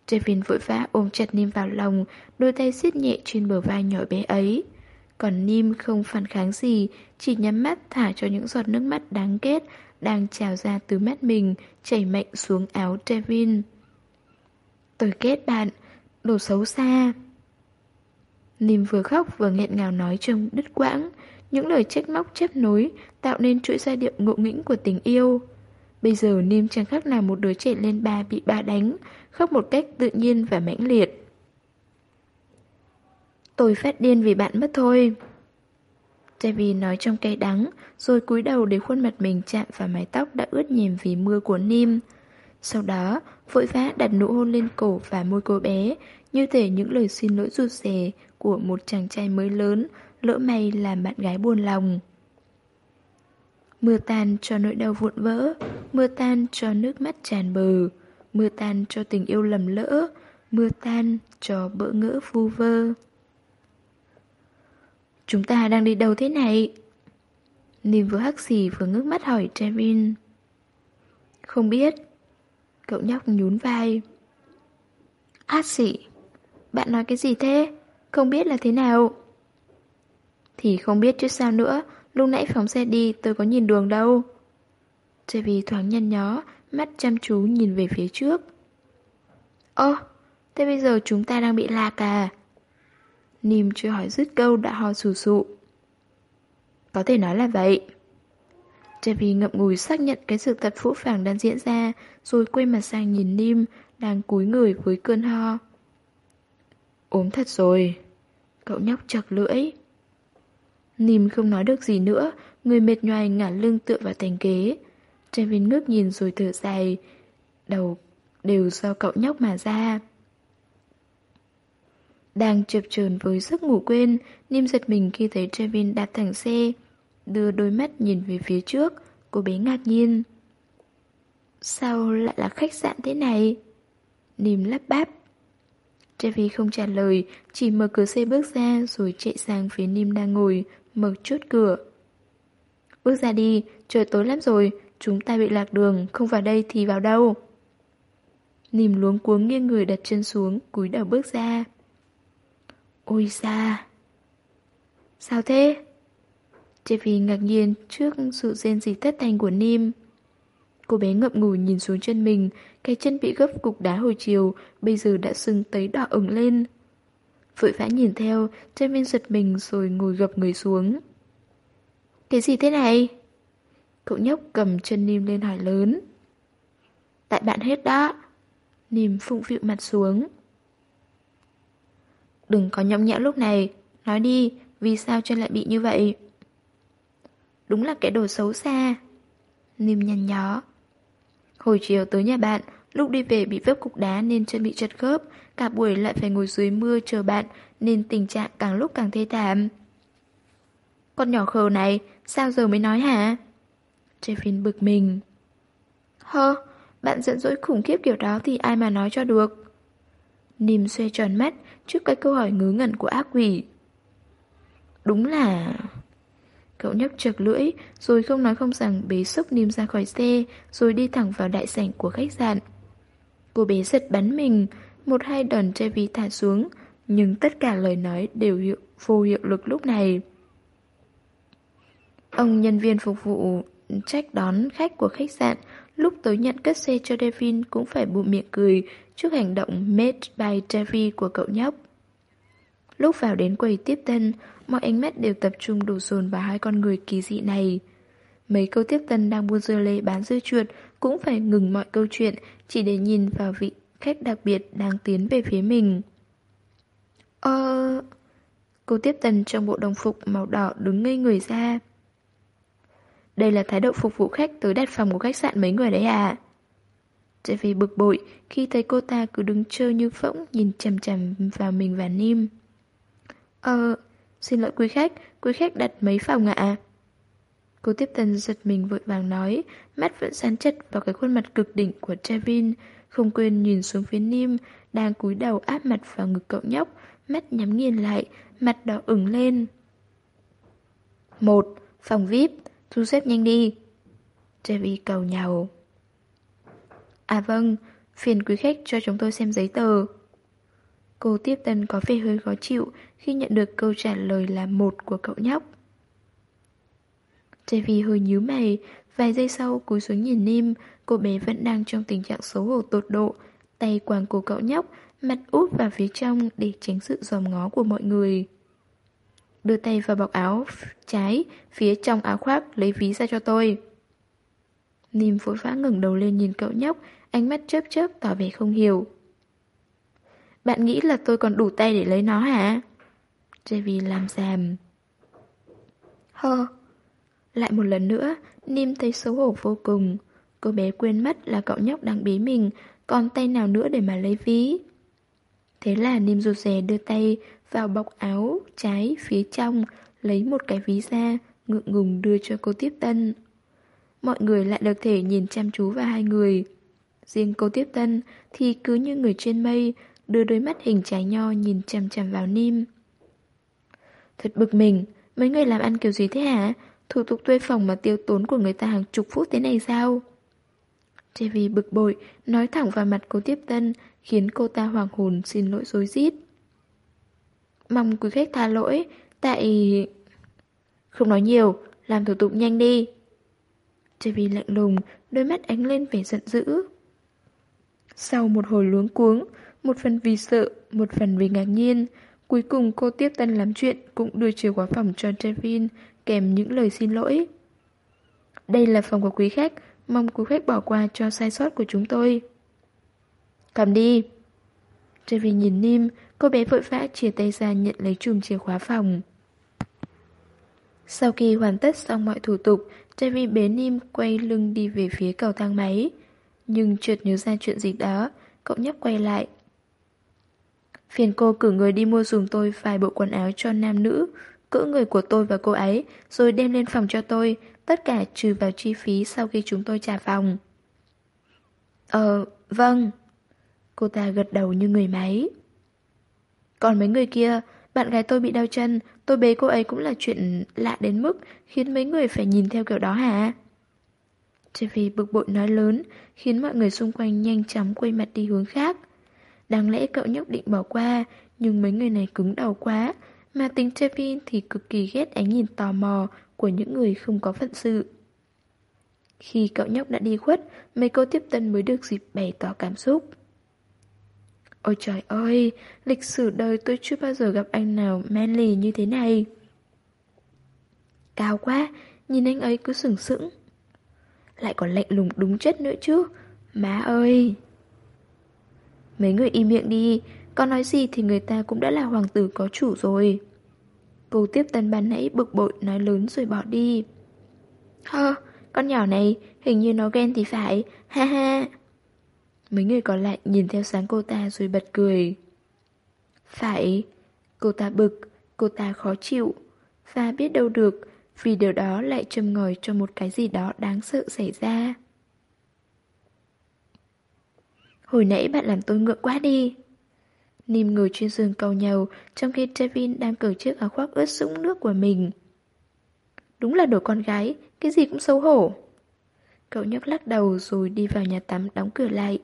S1: Devin vội vã ôm chặt Nim vào lòng, đôi tay siết nhẹ trên bờ vai nhỏ bé ấy. Còn Nim không phản kháng gì, chỉ nhắm mắt thả cho những giọt nước mắt đáng ghét đang trào ra từ mắt mình, chảy mạnh xuống áo Trevin. Tôi kết bạn, đồ xấu xa. Nim vừa khóc vừa nghẹn ngào nói trong đứt quãng, những lời trách móc chép nối tạo nên chuỗi giai điệu ngộ nghĩnh của tình yêu. Bây giờ Nim chẳng khác nào một đứa trẻ lên ba bị ba đánh, khóc một cách tự nhiên và mãnh liệt. Tôi phát điên vì bạn mất thôi. Debbie nói trong cay đắng, rồi cúi đầu để khuôn mặt mình chạm vào mái tóc đã ướt nhèm vì mưa của Nim. Sau đó, vội vã đặt nụ hôn lên cổ và môi cô bé, như thể những lời xin lỗi rụt rè của một chàng trai mới lớn, lỡ may làm bạn gái buồn lòng. Mưa tan cho nỗi đau vụn vỡ, mưa tan cho nước mắt tràn bờ, mưa tan cho tình yêu lầm lỡ, mưa tan cho bỡ ngỡ vu vơ. Chúng ta đang đi đâu thế này? Nìm vừa hắc xì vừa ngước mắt hỏi Trevin. Không biết. Cậu nhóc nhún vai. Át xỉ. Bạn nói cái gì thế? Không biết là thế nào? Thì không biết chứ sao nữa, lúc nãy phóng xe đi tôi có nhìn đường đâu. Trevi thoáng nhăn nhó, mắt chăm chú nhìn về phía trước. Ơ, thế bây giờ chúng ta đang bị lạc à? Nìm chưa hỏi dứt câu đã ho sù sụ. Có thể nói là vậy. Trevi ngậm ngùi xác nhận cái sự thật phũ phàng đang diễn ra, rồi quay mặt sang nhìn Nim, đang cúi người với cơn ho. Ốm thật rồi. Cậu nhóc chật lưỡi. Nìm không nói được gì nữa, người mệt nhoài ngả lưng tựa vào thành ghế. Trevin ngước nhìn rồi thở dài, đầu đều do cậu nhóc mà ra. Đang chập chờn với giấc ngủ quên, Nim giật mình khi thấy Trevin đạp thẳng xe, đưa đôi mắt nhìn về phía trước, cô bé ngạc nhiên. Sao lại là khách sạn thế này? Nim lắp bắp. Trevi không trả lời, chỉ mở cửa xe bước ra rồi chạy sang phía Nim đang ngồi, mở chốt cửa. Bước ra đi, trời tối lắm rồi, chúng ta bị lạc đường, không vào đây thì vào đâu. Nìm luống cuống nghiêng người đặt chân xuống, cúi đầu bước ra. Ôi xa! Sao thế? Trevi ngạc nhiên trước sự rên rỉ thất thanh của Nim. Cô bé ngậm ngùi nhìn xuống chân mình, cái chân bị gấp cục đá hồi chiều, bây giờ đã sưng tấy đỏ ửng lên. Vội vã nhìn theo, trên viên giật mình rồi ngồi gập người xuống. Cái gì thế này? Cậu nhóc cầm chân Nim lên hỏi lớn. Tại bạn hết đó. Nim phụng phịu mặt xuống. Đừng có nhõng nhẽo lúc này, nói đi, vì sao chân lại bị như vậy? Đúng là cái đồ xấu xa. Nim nhăn nhó. Hồi chiều tới nhà bạn, lúc đi về bị vấp cục đá nên chân bị chật khớp, cả buổi lại phải ngồi dưới mưa chờ bạn nên tình trạng càng lúc càng thê thảm. Con nhỏ khờ này, sao giờ mới nói hả? Jeffin bực mình. Hơ, bạn giận dỗi khủng khiếp kiểu đó thì ai mà nói cho được. Nìm xoay tròn mắt trước cái câu hỏi ngớ ngẩn của ác quỷ. Đúng là... Cậu nhấp chật lưỡi, rồi không nói không rằng bế xúc Nim ra khỏi xe, rồi đi thẳng vào đại sảnh của khách sạn. Cô bé giật bắn mình, một hai đòn Chevy thả xuống, nhưng tất cả lời nói đều hiệu, vô hiệu lực lúc này. Ông nhân viên phục vụ trách đón khách của khách sạn lúc tới nhận cất xe cho Devin cũng phải bụm miệng cười trước hành động made by Devi của cậu nhóc. Lúc vào đến quầy tiếp tân, mọi ánh mắt đều tập trung đổ dồn vào hai con người kỳ dị này. Mấy câu tiếp tân đang buôn dưa lê bán dưa chuột cũng phải ngừng mọi câu chuyện chỉ để nhìn vào vị khách đặc biệt đang tiến về phía mình. Ờ... Cô tiếp tân trong bộ đồng phục màu đỏ đứng ngây người ra. Đây là thái độ phục vụ khách tới đặt phòng của khách sạn mấy người đấy à? Jeffy bực bội khi thấy cô ta cứ đứng trơ như phỗng nhìn chằm chằm vào mình và Nim. Ờ, xin lỗi quý khách, quý khách đặt mấy phòng ạ? Cô tiếp tân giật mình vội vàng nói, mắt vẫn sán chất vào cái khuôn mặt cực đỉnh của Trevin, không quên nhìn xuống phía Nim, đang cúi đầu áp mặt vào ngực cậu nhóc, mắt nhắm nghiền lại, mặt đỏ ửng lên. Một, phòng VIP, thu xếp nhanh đi. Trevi cầu nhàu. À vâng, phiền quý khách cho chúng tôi xem giấy tờ. Cô tiếp tân có vẻ hơi khó chịu khi nhận được câu trả lời là một của cậu nhóc. Trevi hơi nhíu mày, vài giây sau cúi xuống nhìn Nim, cô bé vẫn đang trong tình trạng xấu hổ tột độ, tay quàng cổ cậu nhóc, mặt úp vào phía trong để tránh sự dòm ngó của mọi người. Đưa tay vào bọc áo trái, phía trong áo khoác lấy ví ra cho tôi. Nìm vội vã ngẩng đầu lên nhìn cậu nhóc, ánh mắt chớp chớp tỏ vẻ không hiểu. Bạn nghĩ là tôi còn đủ tay để lấy nó hả? Javi làm giảm. Hơ. Lại một lần nữa, Nim thấy xấu hổ vô cùng. Cô bé quên mất là cậu nhóc đang bí mình, còn tay nào nữa để mà lấy ví. Thế là Nim rụt rè đưa tay vào bọc áo trái phía trong, lấy một cái ví ra, ngượng ngùng đưa cho cô tiếp tân. Mọi người lại được thể nhìn chăm chú vào hai người. Riêng cô tiếp tân thì cứ như người trên mây, đưa đôi mắt hình trái nho nhìn chằm chằm vào Nim. Thật bực mình, mấy người làm ăn kiểu gì thế hả? Thủ tục thuê phòng mà tiêu tốn của người ta hàng chục phút thế này sao? Chevy bực bội, nói thẳng vào mặt cô tiếp tân, khiến cô ta hoàng hồn xin lỗi dối rít. Mong quý khách tha lỗi, tại... Không nói nhiều, làm thủ tục nhanh đi. Chevy lạnh lùng, đôi mắt ánh lên vẻ giận dữ. Sau một hồi luống cuống, một phần vì sợ, một phần vì ngạc nhiên, cuối cùng cô tiếp tân làm chuyện cũng đưa chìa khóa phòng cho Trevin kèm những lời xin lỗi. Đây là phòng của quý khách, mong quý khách bỏ qua cho sai sót của chúng tôi. Cầm đi. Trevin nhìn Nim, cô bé vội vã chia tay ra nhận lấy chùm chìa khóa phòng. Sau khi hoàn tất xong mọi thủ tục, Trevi bế Nim quay lưng đi về phía cầu thang máy. Nhưng chợt nhớ ra chuyện gì đó, cậu nhấp quay lại. Phiền cô cử người đi mua dùm tôi vài bộ quần áo cho nam nữ, cỡ người của tôi và cô ấy, rồi đem lên phòng cho tôi, tất cả trừ vào chi phí sau khi chúng tôi trả phòng. Ờ, vâng. Cô ta gật đầu như người máy. Còn mấy người kia, bạn gái tôi bị đau chân, tôi bế cô ấy cũng là chuyện lạ đến mức khiến mấy người phải nhìn theo kiểu đó hả? Jeffy bực bội nói lớn, khiến mọi người xung quanh nhanh chóng quay mặt đi hướng khác. Đáng lẽ cậu nhóc định bỏ qua, nhưng mấy người này cứng đầu quá, mà tính Jeffy thì cực kỳ ghét ánh nhìn tò mò của những người không có phận sự. Khi cậu nhóc đã đi khuất, mấy cô tiếp tân mới được dịp bày tỏ cảm xúc. Ôi trời ơi, lịch sử đời tôi chưa bao giờ gặp anh nào manly như thế này. Cao quá, nhìn anh ấy cứ sừng sững. Lại còn lạnh lùng đúng chất nữa chứ. Má ơi! Mấy người im miệng đi, có nói gì thì người ta cũng đã là hoàng tử có chủ rồi. Cô tiếp tân ban nãy bực bội nói lớn rồi bỏ đi. Hơ, con nhỏ này, hình như nó ghen thì phải, ha ha. Mấy người còn lại nhìn theo sáng cô ta rồi bật cười. Phải, cô ta bực, cô ta khó chịu. Và biết đâu được, vì điều đó lại châm ngòi cho một cái gì đó đáng sợ xảy ra. Hồi nãy bạn làm tôi ngượng quá đi. Nim ngồi trên giường cầu nhau trong khi Trevin đang cởi chiếc áo khoác ướt sũng nước của mình. Đúng là đồ con gái, cái gì cũng xấu hổ. Cậu nhấc lắc đầu rồi đi vào nhà tắm đóng cửa lại.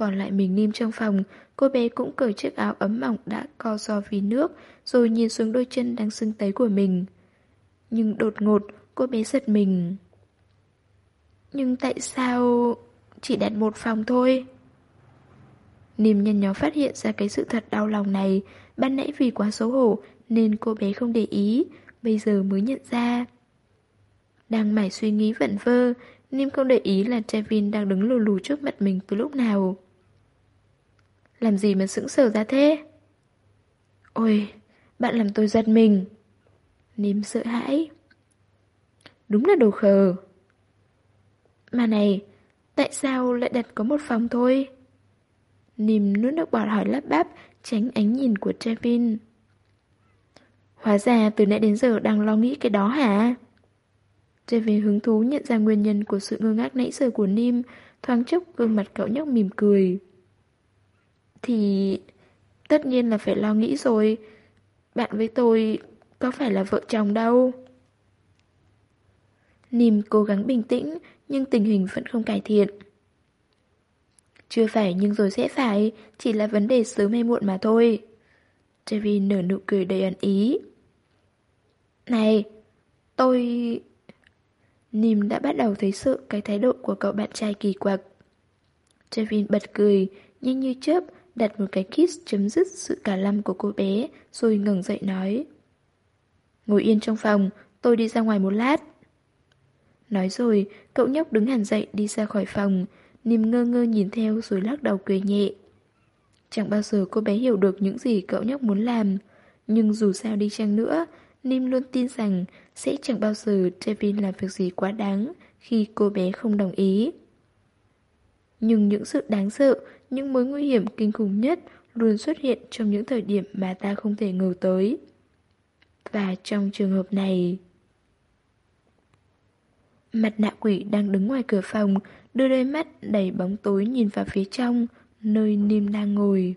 S1: Còn lại mình Nim trong phòng, cô bé cũng cởi chiếc áo ấm mỏng đã co do vì nước, rồi nhìn xuống đôi chân đang sưng tấy của mình. Nhưng đột ngột, cô bé giật mình. Nhưng tại sao chỉ đặt một phòng thôi? Nim nhân nhó phát hiện ra cái sự thật đau lòng này, ban nãy vì quá xấu hổ nên cô bé không để ý, bây giờ mới nhận ra. Đang mải suy nghĩ vẩn vơ, Nim không để ý là Trevin đang đứng lù lù trước mặt mình từ lúc nào. Làm gì mà sững sờ ra thế? Ôi, bạn làm tôi giật mình. Nìm sợ hãi. Đúng là đồ khờ. Mà này, tại sao lại đặt có một phòng thôi? Nìm nuốt nước bọt hỏi lắp bắp, tránh ánh nhìn của Trevin. Hóa ra từ nãy đến giờ đang lo nghĩ cái đó hả? Trevin hứng thú nhận ra nguyên nhân của sự ngơ ngác nãy giờ của Nim, thoáng chốc gương mặt cậu nhóc mỉm cười. Thì... tất nhiên là phải lo nghĩ rồi. Bạn với tôi có phải là vợ chồng đâu. Nìm cố gắng bình tĩnh, nhưng tình hình vẫn không cải thiện. Chưa phải nhưng rồi sẽ phải, chỉ là vấn đề sớm hay muộn mà thôi. Trevi nở nụ cười đầy ẩn ý. Này, tôi... Nìm đã bắt đầu thấy sự cái thái độ của cậu bạn trai kỳ quặc. Trevin bật cười, nhanh như chớp, đặt một cái kiss chấm dứt sự cả lâm của cô bé, rồi ngẩng dậy nói. Ngồi yên trong phòng, tôi đi ra ngoài một lát. Nói rồi, cậu nhóc đứng hẳn dậy đi ra khỏi phòng, Nìm ngơ ngơ nhìn theo rồi lắc đầu cười nhẹ. Chẳng bao giờ cô bé hiểu được những gì cậu nhóc muốn làm, Nhưng dù sao đi chăng nữa, Nim luôn tin rằng sẽ chẳng bao giờ Devin làm việc gì quá đáng khi cô bé không đồng ý. Nhưng những sự đáng sợ, những mối nguy hiểm kinh khủng nhất luôn xuất hiện trong những thời điểm mà ta không thể ngờ tới. Và trong trường hợp này... Mặt nạ quỷ đang đứng ngoài cửa phòng, đưa đôi mắt đầy bóng tối nhìn vào phía trong, nơi Nim đang ngồi.